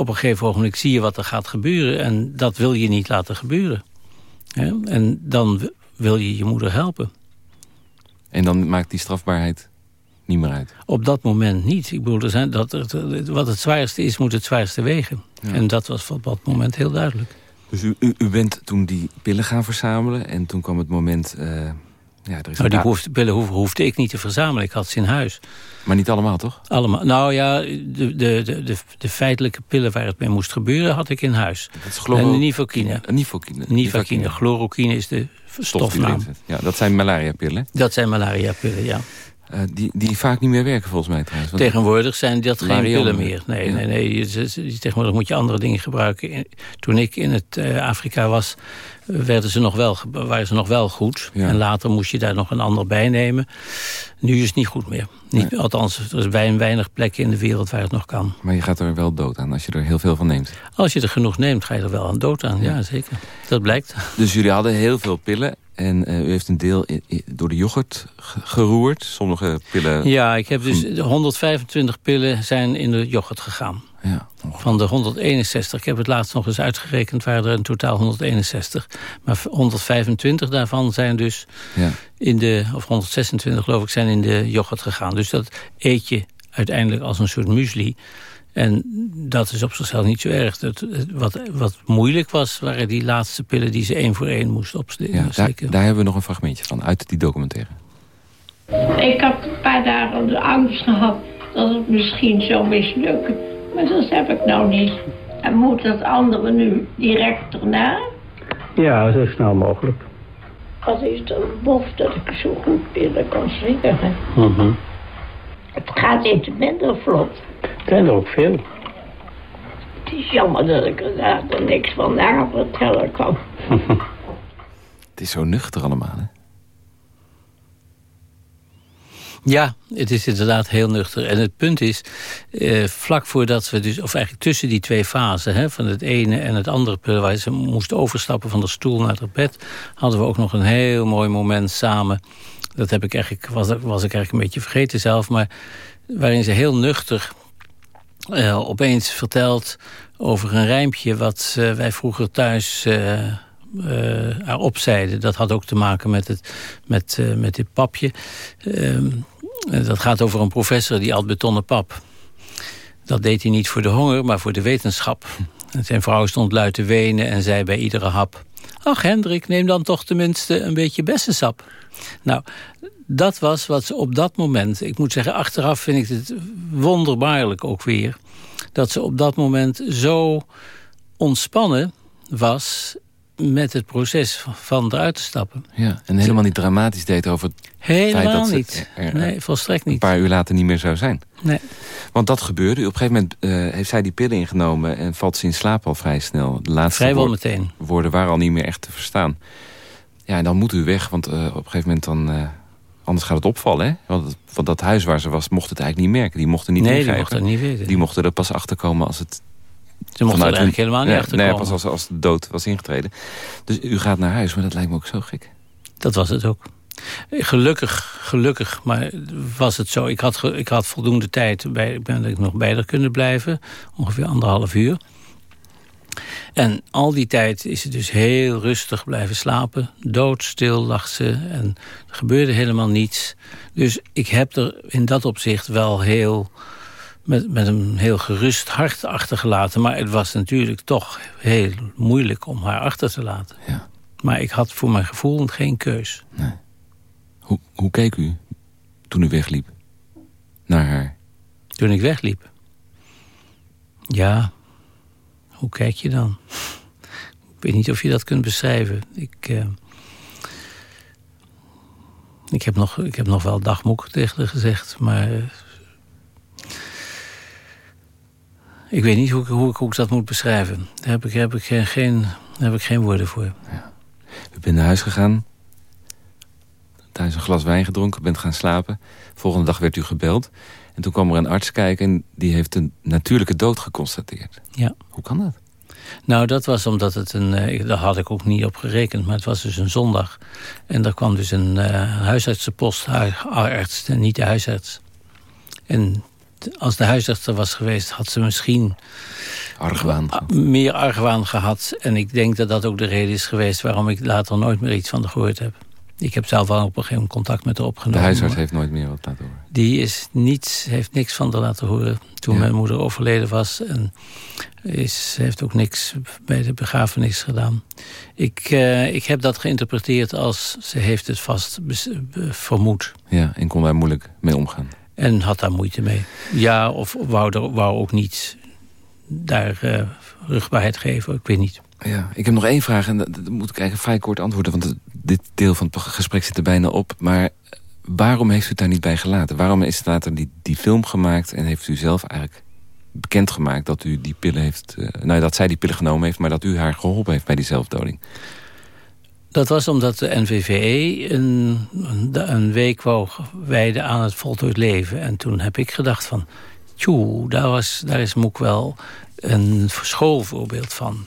op een gegeven ogenblik zie je wat er gaat gebeuren... en dat wil je niet laten gebeuren. En dan wil je je moeder helpen. En dan maakt die strafbaarheid niet meer uit? Op dat moment niet. Ik bedoel, er zijn, dat, wat het zwaarste is, moet het zwaarste wegen. En dat was op dat moment heel duidelijk. Dus u, u, u, bent toen die pillen gaan verzamelen... en toen kwam het moment... Uh, ja, er is nou, die pillen hoefde ik niet te verzamelen. Ik had ze in huis. Maar niet allemaal, toch? Allemaal. Nou ja, de, de, de, de, feitelijke pillen waar het mee moest gebeuren... had ik in huis. Dat is chloro... En de. Nifokine. Nifokine. Chloroquine is de stofnaam. Ja, dat zijn malaria-pillen. Dat zijn malaria-pillen, ja. Uh, die, die vaak niet meer werken volgens mij trouwens. Tegenwoordig zijn dat geen pillen meer. Nee, nee, nee. Je, tegenwoordig moet je andere dingen gebruiken. Toen ik in het uh, Afrika was, werden ze nog wel, waren ze nog wel goed. En later moest je daar nog een ander bij nemen. Nu is het niet goed meer. Niet, Althans, er is weinig plekken in de wereld waar het nog kan. Maar je gaat er wel dood aan als je er heel veel van neemt? Als je er genoeg neemt, ga je er wel aan dood aan. Ja, zeker. Dat blijkt. Dus jullie hadden heel veel pillen en uh, u heeft een deel door de yoghurt geroerd. Sommige pillen... Ja, ik heb dus 125 pillen zijn in de yoghurt gegaan. Ja, van de 161, ik heb het laatst nog eens uitgerekend... waren er in totaal 161. Maar 125 daarvan zijn dus ja. in de... of 126 geloof ik, zijn in de yoghurt gegaan. Dus dat eet je uiteindelijk als een soort muesli... En dat is op zichzelf niet zo erg. Dat, wat, wat moeilijk was, waren die laatste pillen die ze één voor één moesten opsteken. Ja, daar, daar, hebben we nog een fragmentje van, uit die documentaire. Ik heb een paar dagen de angst gehad dat het misschien zou mislukken. Maar dat heb ik nou niet. En moet dat andere nu direct erna? Ja, zo snel mogelijk. Wat is er bof dat ik zo goed pillen kan slikken? Mhm. Het gaat iets minder vlot. Het zijn er ook veel. Het is jammer dat ik er daar niks van na vertellen kan. Het is zo nuchter allemaal, hè? Ja, het is inderdaad heel nuchter. En het punt is, eh, vlak voordat we dus... of eigenlijk tussen die twee fasen, hè, van het ene en het andere... waar ze moest overstappen van de stoel naar het bed... hadden we ook nog een heel mooi moment samen. Dat heb ik eigenlijk, was, was ik eigenlijk een beetje vergeten zelf... maar waarin ze heel nuchter uh, opeens vertelt over een rijmpje... wat uh, wij vroeger thuis... Uh, uh, erop zeiden. Dat had ook te maken met, het, met, uh, met dit papje. Uh, dat gaat over een professor die at betonnen pap. Dat deed hij niet voor de honger, maar voor de wetenschap. En zijn vrouw stond luid te wenen en zei bij iedere hap... Ach, Hendrik, neem dan toch tenminste een beetje bessensap. Nou, dat was wat ze op dat moment... Ik moet zeggen, achteraf vind ik het wonderbaarlijk ook weer... dat ze op dat moment zo ontspannen was met het proces van eruit te stappen. Ja, en helemaal niet dramatisch deed over het helemaal feit dat niet. er, er, nee, volstrekt niet. een paar uur later niet meer zou zijn. Nee. Want dat gebeurde. Op een gegeven moment uh, heeft zij die pillen ingenomen... en valt ze in slaap al vrij snel. De laatste Vrijwel woord, meteen. woorden waren al niet meer echt te verstaan. Ja, en dan moet u weg, want uh, op een gegeven moment dan... Uh, anders gaat het opvallen, hè? Want, het, want dat huis waar ze was, mocht het eigenlijk niet merken. Die mochten niet nee, die mochten niet weten. Die mochten er pas achterkomen als het ze mochten er eigenlijk helemaal niet achterkomen. Nee, pas als, als de dood was ingetreden. Dus u gaat naar huis, maar dat lijkt me ook zo gek. Dat was het ook. Gelukkig, gelukkig, maar was het zo. Ik had, ik had voldoende tijd, bij, ik ben ik nog bij haar kunnen blijven. Ongeveer anderhalf uur. En al die tijd is ze dus heel rustig blijven slapen. Doodstil lag ze en er gebeurde helemaal niets. Dus ik heb er in dat opzicht wel heel met, met een heel gerust hart achtergelaten. Maar het was natuurlijk toch heel moeilijk om haar achter te laten. Ja. Maar ik had voor mijn gevoel geen keus. Nee. Hoe, hoe keek u toen u wegliep? Naar haar? Toen ik wegliep? Ja, hoe kijk je dan? Ik weet niet of je dat kunt beschrijven. Ik, uh, ik, heb, nog, ik heb nog wel dagmoek tegen haar gezegd, maar... Uh, Ik weet niet hoe ik, hoe, ik, hoe ik dat moet beschrijven. Daar heb ik, heb ik, geen, daar heb ik geen woorden voor. Ja. U bent naar huis gegaan. Thuis een glas wijn gedronken. Bent gaan slapen. Volgende dag werd u gebeld. En toen kwam er een arts kijken. En die heeft een natuurlijke dood geconstateerd. Ja. Hoe kan dat? Nou, dat was omdat het een... Daar had ik ook niet op gerekend. Maar het was dus een zondag. En daar kwam dus een uh, huisartsenpost. Arts, niet de huisarts. En als de huisarts er was geweest, had ze misschien argwaan. meer argwaan gehad. En ik denk dat dat ook de reden is geweest waarom ik later nooit meer iets van haar gehoord heb. Ik heb zelf wel op een gegeven moment contact met haar opgenomen. De huisarts heeft nooit meer wat laten horen? Die is niets, heeft niks van haar laten horen toen ja. mijn moeder overleden was. En is, heeft ook niks bij de begrafenis gedaan. Ik, uh, ik heb dat geïnterpreteerd als ze heeft het vast vermoed. Ja, en kon daar moeilijk mee omgaan. En had daar moeite mee. Ja, of wou, er, wou ook niet daar uh, rugbaarheid geven. Ik weet niet. Ja, ik heb nog één vraag en dat, moet ik eigenlijk vrij kort antwoorden. Want dit deel van het gesprek zit er bijna op. Maar waarom heeft u het daar niet bij gelaten? Waarom is later die, die film gemaakt en heeft u zelf eigenlijk bekendgemaakt... dat u die pillen heeft... Uh, nou, dat zij die pillen genomen heeft... maar dat u haar geholpen heeft bij die zelfdoding? Dat was omdat de NVVE een, een, week wou wijden aan het voltooid leven. En toen heb ik gedacht van... tjoe, daar, was, daar is Moek wel een schoolvoorbeeld van.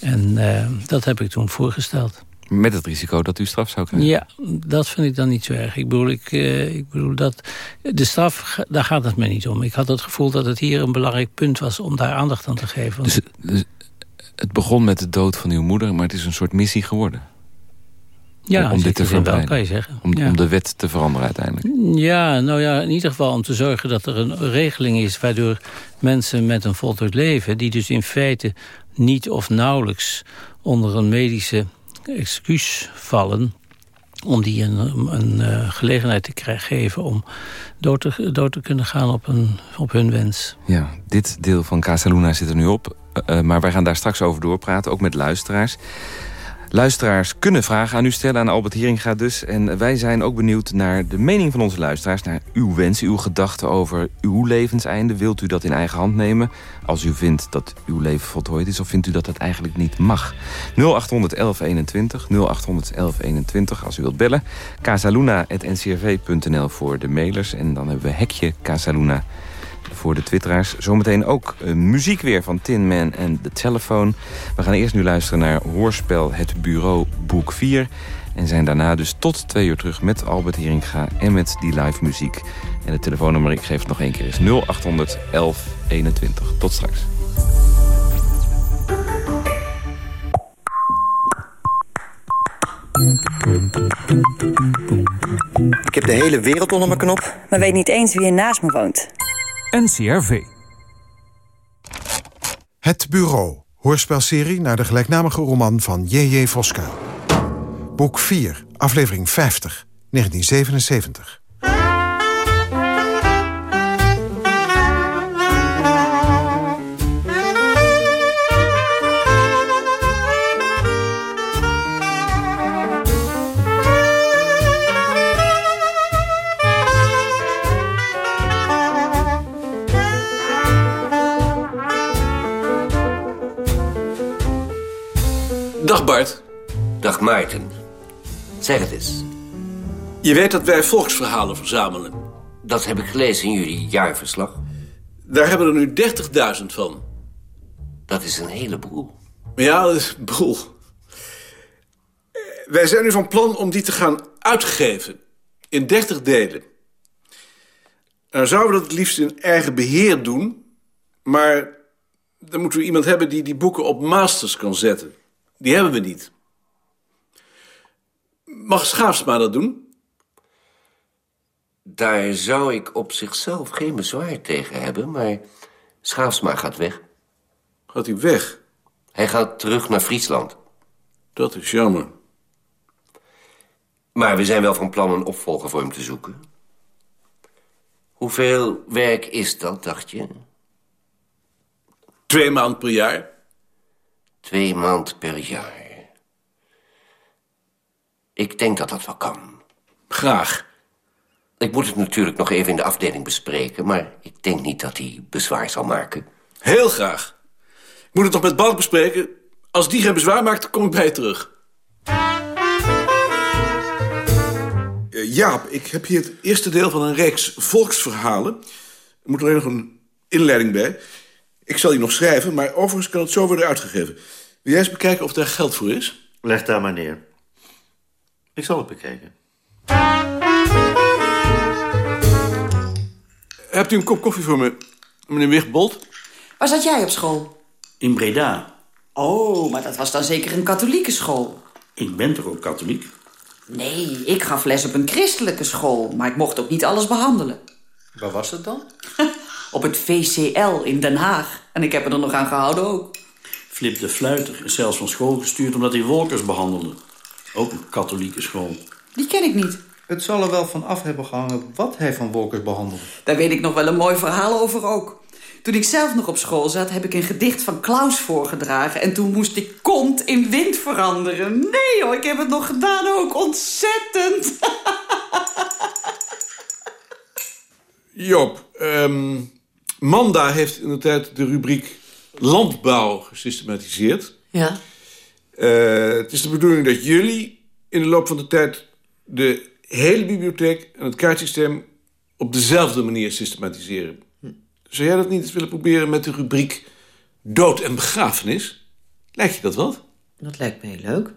En uh, dat heb ik toen voorgesteld. Met het risico dat u straf zou krijgen? Ja, dat vind ik dan niet zo erg. Ik bedoel, ik, uh, ik bedoel dat de straf, daar gaat het me niet om. Ik had het gevoel dat het hier een belangrijk punt was om daar aandacht aan te geven. Dus, dus het begon met de dood van uw moeder, maar het is een soort missie geworden? Ja, om dit te kan je zeggen. Om, ja. om, de wet te veranderen uiteindelijk. Ja, nou ja, in ieder geval om te zorgen dat er een regeling is... waardoor mensen met een voltooid leven... die dus in feite niet of nauwelijks onder een medische excuus vallen... om die een, een uh, gelegenheid te krijgen, geven om door te, te kunnen gaan op, een, op hun wens. Ja, dit deel van Casaluna zit er nu op. Uh, maar wij gaan daar straks over doorpraten, ook met luisteraars. Luisteraars kunnen vragen aan u stellen, aan Albert Hieringa dus. En wij zijn ook benieuwd naar de mening van onze luisteraars... naar uw wensen, uw gedachten over uw levenseinde. Wilt u dat in eigen hand nemen? Als u vindt dat uw leven voltooid is... of vindt u dat dat eigenlijk niet mag? 0800 1121, 0800 1121 als u wilt bellen. casaluna.ncrv.nl voor de mailers. En dan hebben we hekje Casaluna voor de twitteraars. Zometeen ook uh, muziek weer van Tin Man en de telefoon. We gaan eerst nu luisteren naar Hoorspel Het Bureau Boek 4. En zijn daarna dus tot twee uur terug met Albert Heringa en met die live muziek. En het telefoonnummer, ik geef het nog één keer, is 0800 1121. Tot straks. Ik heb de hele wereld onder mijn knop. Maar weet niet eens wie er naast me woont. NCRV. Het Bureau. Hoorspelserie naar de gelijknamige roman van J.J. Voska. Boek 4, aflevering 50, 1977. Dag Bart. Dag Maarten. Zeg het eens. Je weet dat wij volksverhalen verzamelen. Dat heb ik gelezen in jullie jaarverslag. Daar hebben we er nu 30.000 van. Dat is een heleboel. Ja, dat is een boel. Wij zijn nu van plan om die te gaan uitgeven. In 30 delen. Nou zouden we dat het liefst in eigen beheer doen. Maar dan moeten we iemand hebben die die boeken op masters kan zetten. Die hebben we niet. Mag Schaafsma dat doen? Daar zou ik op zichzelf geen bezwaar tegen hebben, maar Schaafsma gaat weg. Gaat hij weg? Hij gaat terug naar Friesland. Dat is jammer. Maar we zijn wel van plan een opvolger voor hem te zoeken. Hoeveel werk is dat, dacht je? Twee maand per jaar. Twee maand per jaar. Ik denk dat dat wel kan. Graag. Ik moet het natuurlijk nog even in de afdeling bespreken... maar ik denk niet dat hij bezwaar zal maken. Heel graag. Ik moet het nog met Balk bespreken. Als die geen bezwaar maakt, kom ik bij je terug. Uh, Jaap, ik heb hier het eerste deel van een reeks volksverhalen. Er moet alleen nog een inleiding bij. Ik zal die nog schrijven, maar overigens kan het zo worden uitgegeven. Wil jij eens bekijken of daar geld voor is? Leg daar maar neer. Ik zal het bekijken. Hebt u een kop koffie voor me, meneer Wigbold? Waar zat jij op school? In Breda. Oh, maar dat was dan zeker een katholieke school? Ik ben toch ook katholiek? Nee, ik gaf les op een christelijke school, maar ik mocht ook niet alles behandelen. Waar was het dan? op het VCL in Den Haag. En ik heb er nog aan gehouden ook. Flip de Fluiter is zelfs van school gestuurd omdat hij wolkers behandelde. Ook een katholieke school. Die ken ik niet. Het zal er wel van af hebben gehangen wat hij van wolkers behandelde. Daar weet ik nog wel een mooi verhaal over ook. Toen ik zelf nog op school zat, heb ik een gedicht van Klaus voorgedragen. En toen moest ik kont in wind veranderen. Nee hoor, ik heb het nog gedaan ook. Ontzettend. Job, um, Manda heeft in de tijd de rubriek landbouw gesystematiseerd. Ja. Uh, het is de bedoeling dat jullie in de loop van de tijd... de hele bibliotheek en het kaartsysteem op dezelfde manier systematiseren. Hm. Zou jij dat niet eens willen proberen met de rubriek dood en begrafenis? Lijkt je dat wat? Dat lijkt me heel leuk.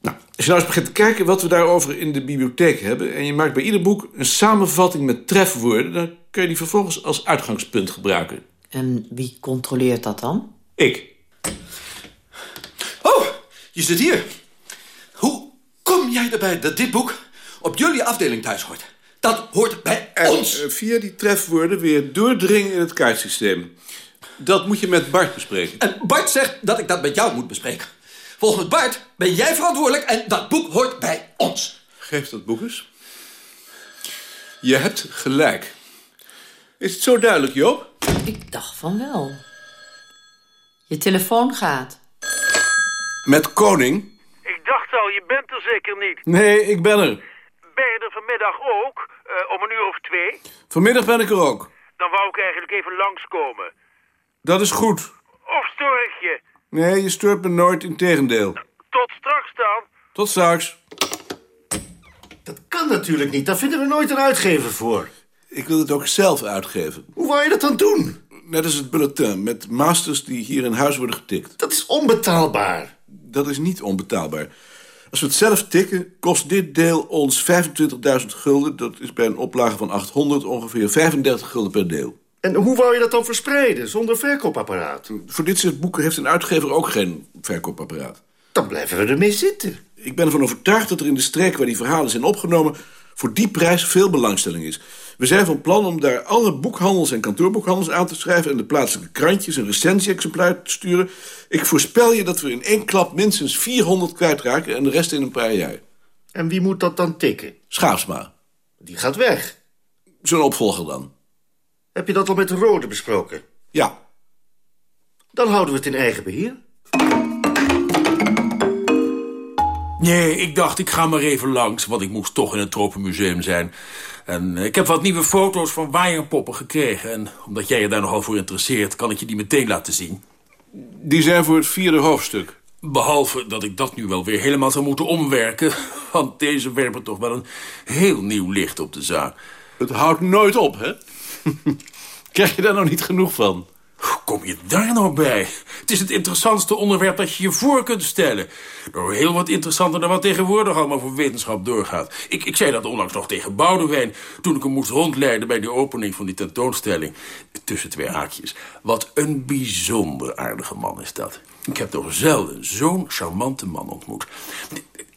Nou, als je nou eens begint te kijken wat we daarover in de bibliotheek hebben... en je maakt bij ieder boek een samenvatting met trefwoorden... dan kun je die vervolgens als uitgangspunt gebruiken. En wie controleert dat dan? Ik. Oh, je zit hier. Hoe kom jij erbij dat dit boek op jullie afdeling thuis hoort? Dat hoort bij en, ons. Uh, via die trefwoorden weer doordringen in het kaartsysteem. Dat moet je met Bart bespreken. En Bart zegt dat ik dat met jou moet bespreken. Volgens Bart ben jij verantwoordelijk en dat boek hoort bij ons. Geef dat boek eens. Je hebt gelijk. Is het zo duidelijk, Joop? Ik dacht van wel. Je telefoon gaat. Met Koning? Ik dacht al, je bent er zeker niet. Nee, ik ben er. Ben je er vanmiddag ook? Eh, om een uur of twee? Vanmiddag ben ik er ook. Dan wou ik eigenlijk even langskomen. Dat is goed. Of stoor ik je? Nee, je stoort me nooit, in tegendeel. Tot straks dan. Tot straks. Dat kan natuurlijk niet, daar vinden we nooit een uitgever voor. Ik wil het ook zelf uitgeven. Hoe wou je dat dan doen? Net als het bulletin, met masters die hier in huis worden getikt. Dat is onbetaalbaar. Dat is niet onbetaalbaar. Als we het zelf tikken, kost dit deel ons 25.000 gulden. Dat is bij een oplage van 800 ongeveer 35 gulden per deel. En hoe wou je dat dan verspreiden, zonder verkoopapparaat? Voor dit soort boeken heeft een uitgever ook geen verkoopapparaat. Dan blijven we ermee zitten. Ik ben ervan overtuigd dat er in de streek waar die verhalen zijn opgenomen... voor die prijs veel belangstelling is. We zijn van plan om daar alle boekhandels en kantoorboekhandels aan te schrijven... en de plaatselijke krantjes een recensie-exemplaar te sturen. Ik voorspel je dat we in één klap minstens 400 kwijtraken... en de rest in een paar jaar. En wie moet dat dan tikken? Schaapsma. Die gaat weg. Zo'n opvolger dan. Heb je dat al met de Rode besproken? Ja. Dan houden we het in eigen beheer. Nee, ik dacht ik ga maar even langs, want ik moest toch in het Tropenmuseum zijn. En eh, ik heb wat nieuwe foto's van waaierpoppen gekregen. En omdat jij je daar nogal voor interesseert, kan ik je die meteen laten zien. Die zijn voor het vierde hoofdstuk. Behalve dat ik dat nu wel weer helemaal zou moeten omwerken. Want deze werpen toch wel een heel nieuw licht op de zaak. Het houdt nooit op, hè? Krijg je daar nou niet genoeg van? Kom je daar nou bij? Het is het interessantste onderwerp dat je je voor kunt stellen. Door heel wat interessanter dan wat tegenwoordig allemaal voor wetenschap doorgaat. Ik, ik zei dat onlangs nog tegen Boudewijn... toen ik hem moest rondleiden bij de opening van die tentoonstelling. Tussen twee haakjes. Wat een bijzonder aardige man is dat. Ik heb nog zelden zo'n charmante man ontmoet.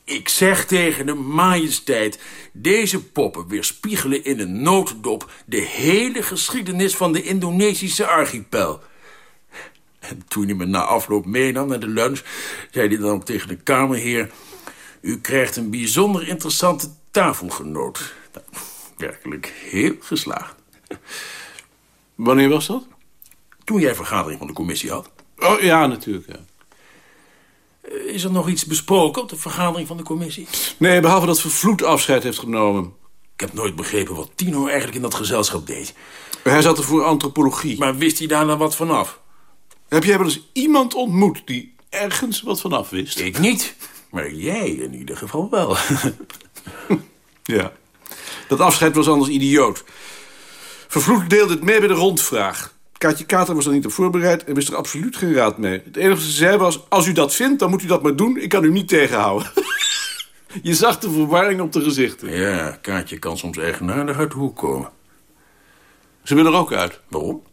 Ik zeg tegen de majesteit... deze poppen weerspiegelen in een notendop... de hele geschiedenis van de Indonesische archipel. En toen hij me na afloop meenam naar de lunch... zei hij dan ook tegen de kamerheer... u krijgt een bijzonder interessante tafelgenoot. Nou, werkelijk heel geslaagd. Wanneer was dat? Toen jij vergadering van de commissie had. Oh, ja, natuurlijk, ja. Is er nog iets besproken op de vergadering van de commissie? Nee, behalve dat Vervloed afscheid heeft genomen. Ik heb nooit begrepen wat Tino eigenlijk in dat gezelschap deed. Hij zat er voor antropologie. Maar wist hij daar nou wat vanaf? Heb jij wel eens iemand ontmoet die ergens wat vanaf wist? Ik niet, maar jij in ieder geval wel. ja, dat afscheid was anders idioot. Vervloed deelde het mee bij de rondvraag. Kaatje Kater was er niet op voorbereid en wist er absoluut geen raad mee. Het enige wat ze zei was, als u dat vindt, dan moet u dat maar doen. Ik kan u niet tegenhouden. Je zag de verwarring op de gezichten. Ja, Kaatje kan soms eigenaardig uit de hoek komen. Ze wil er ook uit. Waarom?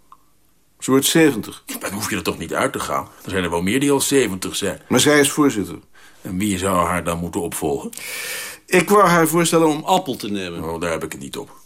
Ze wordt 70. Dan hoef je er toch niet uit te gaan. Er zijn er wel meer die al 70 zijn. Maar zij is voorzitter. En wie zou haar dan moeten opvolgen? Ik wou haar voorstellen om Appel te nemen. Oh, daar heb ik het niet op.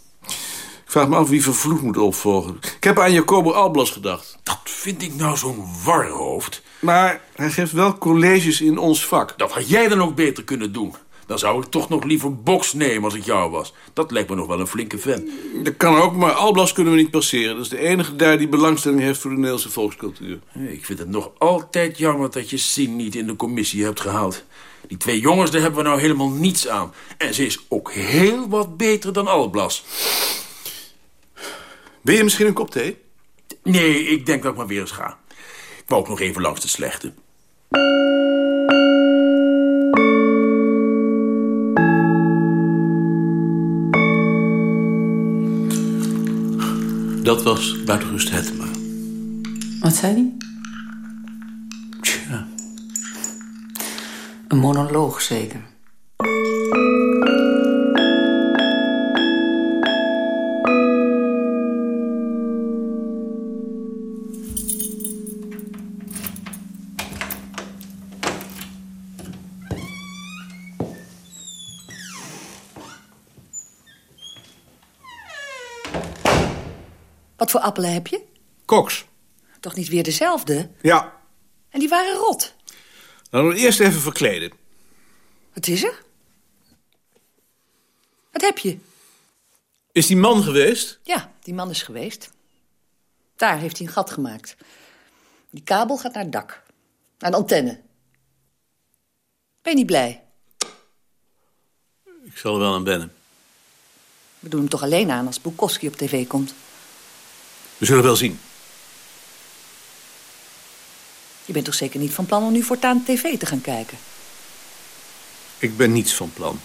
Ik vraag me af wie Vervloed moet opvolgen. Ik heb aan Jacobo Alblas gedacht. Dat vind ik nou zo'n warhoofd. Maar hij geeft wel colleges in ons vak. Dat had jij dan ook beter kunnen doen. Dan zou ik toch nog liever box nemen als ik jou was. Dat lijkt me nog wel een flinke vent. Dat kan ook, maar Alblas kunnen we niet passeren. Dat is de enige daar die belangstelling heeft voor de Nederlandse volkscultuur. Ik vind het nog altijd jammer dat je Sien niet in de commissie hebt gehaald. Die twee jongens, daar hebben we nou helemaal niets aan. En ze is ook heel wat beter dan Alblas. Wil je misschien een kop thee? Nee, ik denk dat ik maar weer eens ga. Ik wou ook nog even langs de slechte. Dat was Buitenrust Hetma. Wat zei hij? Tja. Een monoloog zeker. Wat voor appelen heb je? Koks. Toch niet weer dezelfde? Ja. En die waren rot. Dan we eerst even verkleden. Wat is er? Wat heb je? Is die man geweest? Ja, die man is geweest. Daar heeft hij een gat gemaakt. Die kabel gaat naar het dak. Naar de antenne. Ben je niet blij? Ik zal er wel aan wennen. We doen hem toch alleen aan als Bukowski op tv komt. We zullen wel zien. Je bent toch zeker niet van plan om nu voortaan tv te gaan kijken? Ik ben niets van plan.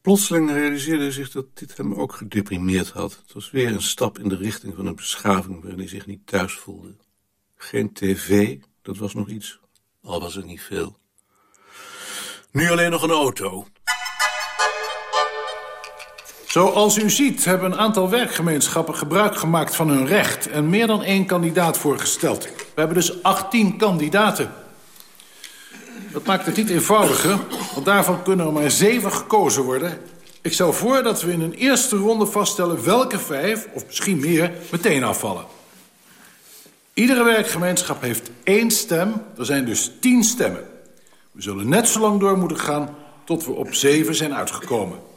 Plotseling realiseerde hij zich dat dit hem ook gedeprimeerd had. Het was weer een stap in de richting van een beschaving waarin hij zich niet thuis voelde. Geen tv, dat was nog iets, al was het niet veel. Nu alleen nog een auto. Zoals u ziet hebben een aantal werkgemeenschappen gebruik gemaakt van hun recht... en meer dan één kandidaat voorgesteld. We hebben dus 18 kandidaten. Dat maakt het niet eenvoudiger, want daarvan kunnen er maar zeven gekozen worden. Ik stel voor dat we in een eerste ronde vaststellen welke vijf, of misschien meer, meteen afvallen. Iedere werkgemeenschap heeft één stem, er zijn dus tien stemmen. We zullen net zo lang door moeten gaan tot we op zeven zijn uitgekomen.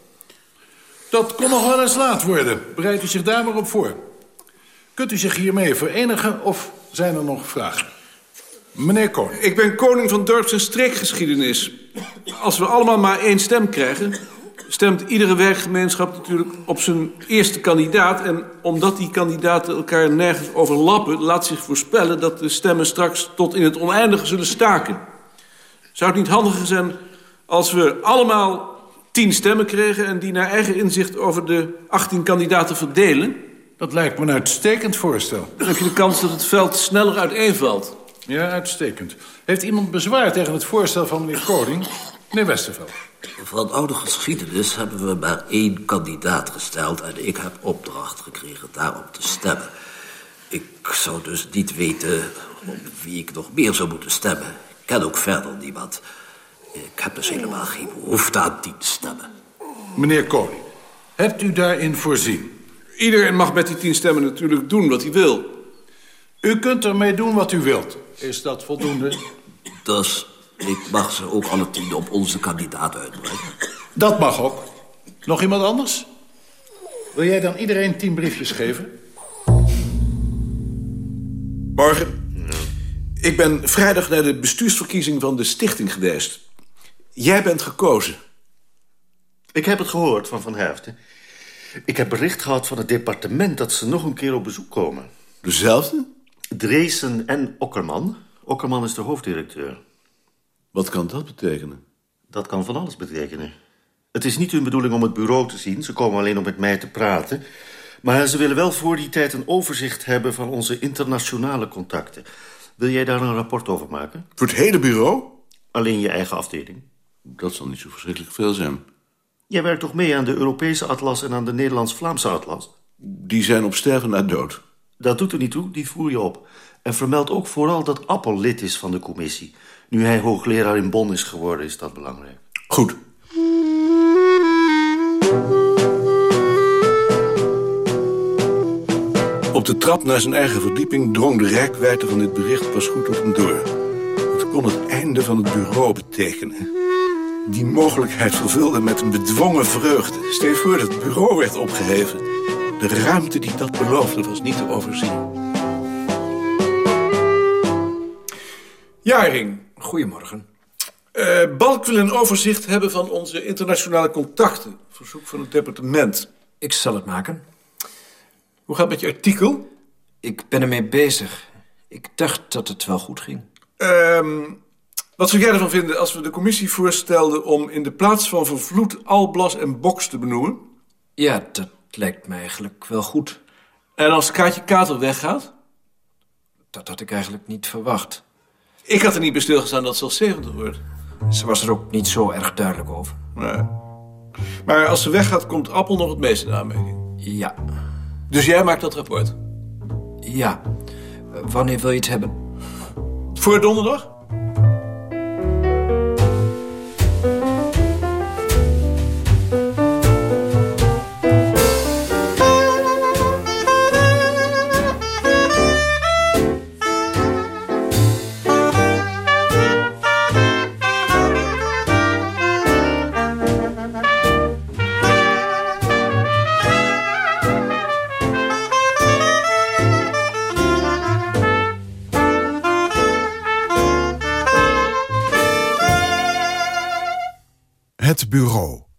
Dat kon nog wel eens laat worden. Bereidt u zich daar maar op voor. Kunt u zich hiermee verenigen of zijn er nog vragen? Meneer Koning. Ik ben koning van dorps- en streekgeschiedenis. Als we allemaal maar één stem krijgen... stemt iedere werkgemeenschap natuurlijk op zijn eerste kandidaat... en omdat die kandidaten elkaar nergens overlappen... laat zich voorspellen dat de stemmen straks tot in het oneindige zullen staken. Zou het niet handiger zijn als we allemaal tien stemmen kregen... en die naar eigen inzicht over de 18 kandidaten verdelen? Dat lijkt me een uitstekend voorstel. Dan heb je de kans dat het veld sneller uiteenvalt. Ja, uitstekend. Heeft iemand bezwaar tegen het voorstel van meneer Koning? Meneer Westerveld. Van oude geschiedenis hebben we maar één kandidaat gesteld... en ik heb opdracht gekregen daarop te stemmen. Ik zou dus niet weten op wie ik nog meer zou moeten stemmen. Ik ken ook verder niemand. Ik heb dus helemaal geen behoefte aan tien stemmen. Meneer Koning, hebt u daarin voorzien? Iedereen mag met die tien stemmen natuurlijk doen wat hij wil. U kunt ermee doen wat u wilt. Is dat voldoende? Dus ik mag ze ook alle tien op onze kandidaat uitbrengen. Dat mag ook. Nog iemand anders? Wil jij dan iedereen tien briefjes geven? Morgen. Ik ben vrijdag naar de bestuursverkiezing van de stichting geweest. Jij bent gekozen. Ik heb het gehoord van Van Herften. Ik heb bericht gehad van het departement dat ze nog een keer op bezoek komen. Dezelfde? Dreesen en Okkerman. Okkerman is de hoofddirecteur. Wat kan dat betekenen? Dat kan van alles betekenen. Het is niet hun bedoeling om het bureau te zien. Ze komen alleen om met mij te praten. Maar ze willen wel voor die tijd een overzicht hebben... van onze internationale contacten. Wil jij daar een rapport over maken? Voor het hele bureau? Alleen je eigen afdeling. Dat zal niet zo verschrikkelijk veel zijn. Jij werkt toch mee aan de Europese atlas en aan de Nederlands-Vlaamse atlas? Die zijn op sterven na dood. Dat doet er niet toe, die voer je op. En vermeld ook vooral dat Appel lid is van de commissie. Nu hij hoogleraar in Bonn is geworden, is dat belangrijk. Goed. Op de trap naar zijn eigen verdieping drong de rijkwijde van dit bericht pas goed op hem door. Het kon het einde van het bureau betekenen. Die mogelijkheid vervulde met een bedwongen vreugde. Stel je voor dat het bureau werd opgeheven. De ruimte die dat beloofde was niet te overzien. Jaring. Goedemorgen. Uh, Balk wil een overzicht hebben van onze internationale contacten. Verzoek van het departement. Ik zal het maken. Hoe gaat het met je artikel? Ik ben ermee bezig. Ik dacht dat het wel goed ging. Uh, wat zou jij ervan vinden als we de commissie voorstelden... om in de plaats van Vervloed, Alblas en Boks te benoemen? Ja, dat lijkt me eigenlijk wel goed. En als Kaatje Kater weggaat? Dat had ik eigenlijk niet verwacht. Ik had er niet bij stilgestaan dat ze al 70 wordt. Ze was er ook niet zo erg duidelijk over. Nee. Maar als ze weggaat, komt Appel nog het meeste in aanmerking. Ja. Dus jij maakt dat rapport? Ja. Wanneer wil je het hebben? Voor donderdag?